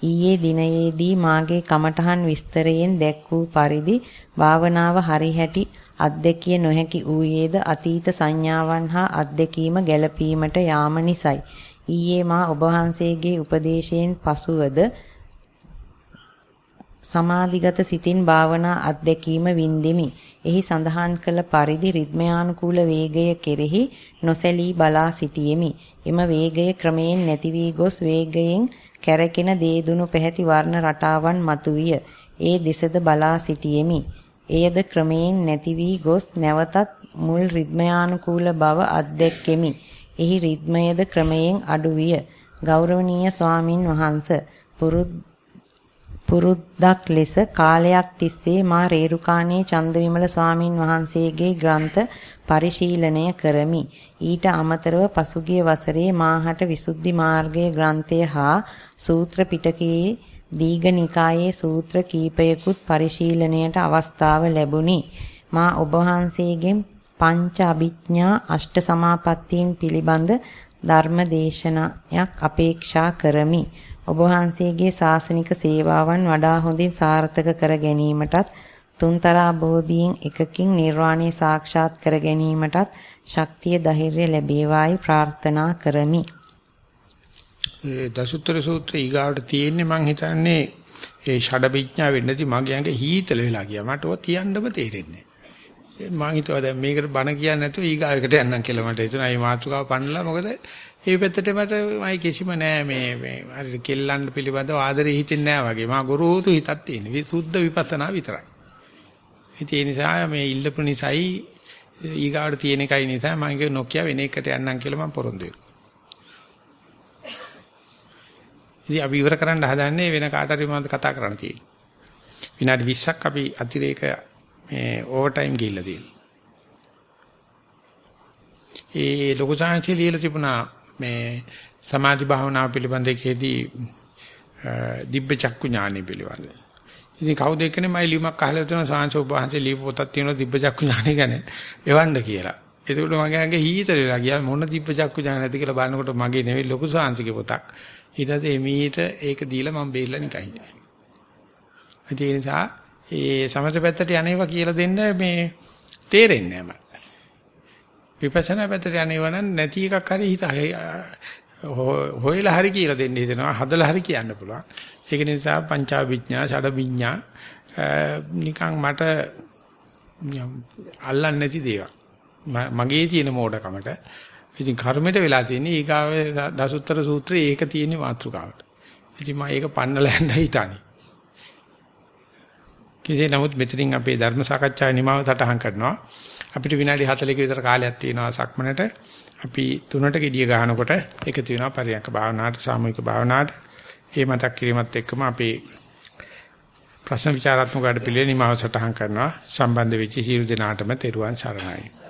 ඊයේ දිනයේදී මාගේ කමඨහන් විස්තරයෙන් දැක් වූ පරිදි භාවනාව හරිහැටි අත්දැකිය නොහැකි ඌයේද අතීත සංඥාවන් හා අත්දැකීම ගැළපීමට යාම නිසයි. ඊයේ මා ඔබ වහන්සේගේ උපදේශයෙන් පසුවද සමාධිගත සිතින් භාවනා අත්දැකීම වින්දෙමි. එහි සඳහන් කළ පරිදි රිද්මයානුකූල වේගය කෙරෙහි නොසැලී බලා සිටියෙමි. එම වේගය ක්‍රමයෙන් නැති වී ගොස් වේගයෙන් කැරකෙන දේදුණු පැහැති වර්ණ රටාවන් මතුවිය. ඒ දෙසද බලා සිටියෙමි. එයද ක්‍රමයෙන් නැති වී ගොස් නැවතත් මුල් රිද්මයානුකූල බව අත්දැක්කෙමි. එහි රිද්මයද ක්‍රමයෙන් අඩු විය. ගෞරවනීය ස්වාමින් වහන්සේ පුරුද්දක් ලෙස කාලයක් තිස්සේ මා රේරුකාණේ චන්දවිමල ස්වාමින් වහන්සේගේ ග්‍රන්ථ පරිශීලනය කරමි. ඊට අමතරව පසුගිය වසරේ මාහට විසුද්ධි මාර්ගයේ ග්‍රන්ථය හා සූත්‍ර පිටකයේ දීඝනිකායේ සූත්‍ර කීපයකුත් පරිශීලනයට අවස්ථාව ලැබුණි. මා ඔබ වහන්සේගෙන් පංච අභිඥා අෂ්ට සමාපත්තීන් පිළිබඳ ධර්ම දේශනාවක් අපේක්ෂා කරමි. ඔබ වහන්සේගේ ශාසනික සේවාවන් වඩා හොඳින් සාර්ථක කර ගැනීමටත් තුන්තරා බෝධියෙන් එකකින් නිර්වාණය සාක්ෂාත් කර ගැනීමටත් ශක්තිය ධෛර්යය ලැබේවායි ප්‍රාර්ථනා කරමි. දසුත්තර සූත්‍රය ඊගාවට තියෙන්නේ මං හිතන්නේ ඒ ෂඩවිඥා වෙන්නේ නැති මගේ ඇඟ හීතල වෙලා ගියා. මට ඔය තියන්නම තේරෙන්නේ නැහැ. මම හිතුවා දැන් මේකට බණ කියන්නේ නැතුව ඊගායකට යන්නම් කියලා මට හිතුණා. මේ මාතෘකාව පන්නලා මොකද ඒ පැත්තට මට මයි කිසිම නෑ මේ මේ හරියට කෙල්ලන් පිළිබඳව ආදරේ හිතෙන්නේ නෑ වගේ. මා ගොරෝසු හිතක් තියෙන. විසුද්ධ විපස්සනා විතරයි. ඒ නිසා මේ ඉල්ලපු නිසායි ඊගාවට තියෙන එකයි නිසා මම කිය නොකිය වෙන එකට යන්නම් කියලා මම පොරොන්දු වෙනවා. ඉතින් අපි ඉවර කරන්න හදන්නේ වෙන කාට හරි මොනවද කතා කරන්න තියෙන්නේ. විනාඩි 20ක් අපි අතිරේක මේ ඕවර් ටයිම් ගිහිල්ලා තියෙනවා. ඒ ලොකු සාංශය ලියලා තිබුණා මේ සමාධි භාවනාව පිළිබඳ එකේදී දිබ්බ චක්කු ඥානෙ පිළිබඳ. ඉතින් කවුද එක්කනේ මයි ලියුමක් අහලා තියෙන සාංශ උපහාසයේ ලියපු පොතක් තියෙනවා දිබ්බ චක්කු ඥානෙ ගැන එවන්න කියලා. ඒකට මගේ අංගේ හීතල වෙලා ගියා මොන දිබ්බ චක්කු ඥාන නැති කියලා බලනකොට මගේ නෙවෙයි ලොකු සාංශිකේ පොතක්. ඊට පස්සේ එමීට ඒක දීලා මම බේරලා නිකන් හිටියා. ඒ නිසා ඒ සමථ පැත්තට යන්නේවා කියලා දෙන්න මේ තේරෙන්නේ නැහැ මට. විපස්සනා පැත්තට යන්නේවා නම් නැති එකක් හරි හිත හොයලා හරි කියලා දෙන්න හිතෙනවා හදලා හරි කියන්න පුළුවන්. ඒක නිසා පංචාවිඥා, ෂඩවිඥා නිකන් මට අල්ලන්නේ නැති දේවල්. මගේ තියෙන මෝඩකමට ඉතින් කර්මයට වෙලා තියෙන්නේ ඊගාවේ දසුත්තර සූත්‍රයේ ඒක තියෙන මාතෘකාවට. ඉතින් මම ඒක පන්නලා යන්න හිතන්නේ. කෙසේ නමුත් මෙතනින් අපේ ධර්ම සාකච්ඡාවේ නිමාව සටහන් කරනවා. අපිට විනාඩි 40ක විතර කාලයක් තියෙනවා සක්මනට. අපි තුනට gediya ගන්නකොට ඒක තියෙනවා පරියන්ක භාවනාවට සාමූහික භාවනාවට. ඒ මතක් කිරීමත් එක්කම අපේ ප්‍රශ්න විචාරාත්මක වැඩ පිළිවෙල නිමාව සටහන් කරනවා. සම්බන්ධ වෙච්ච සියලු දෙනාටම තෙරුවන් සරණයි.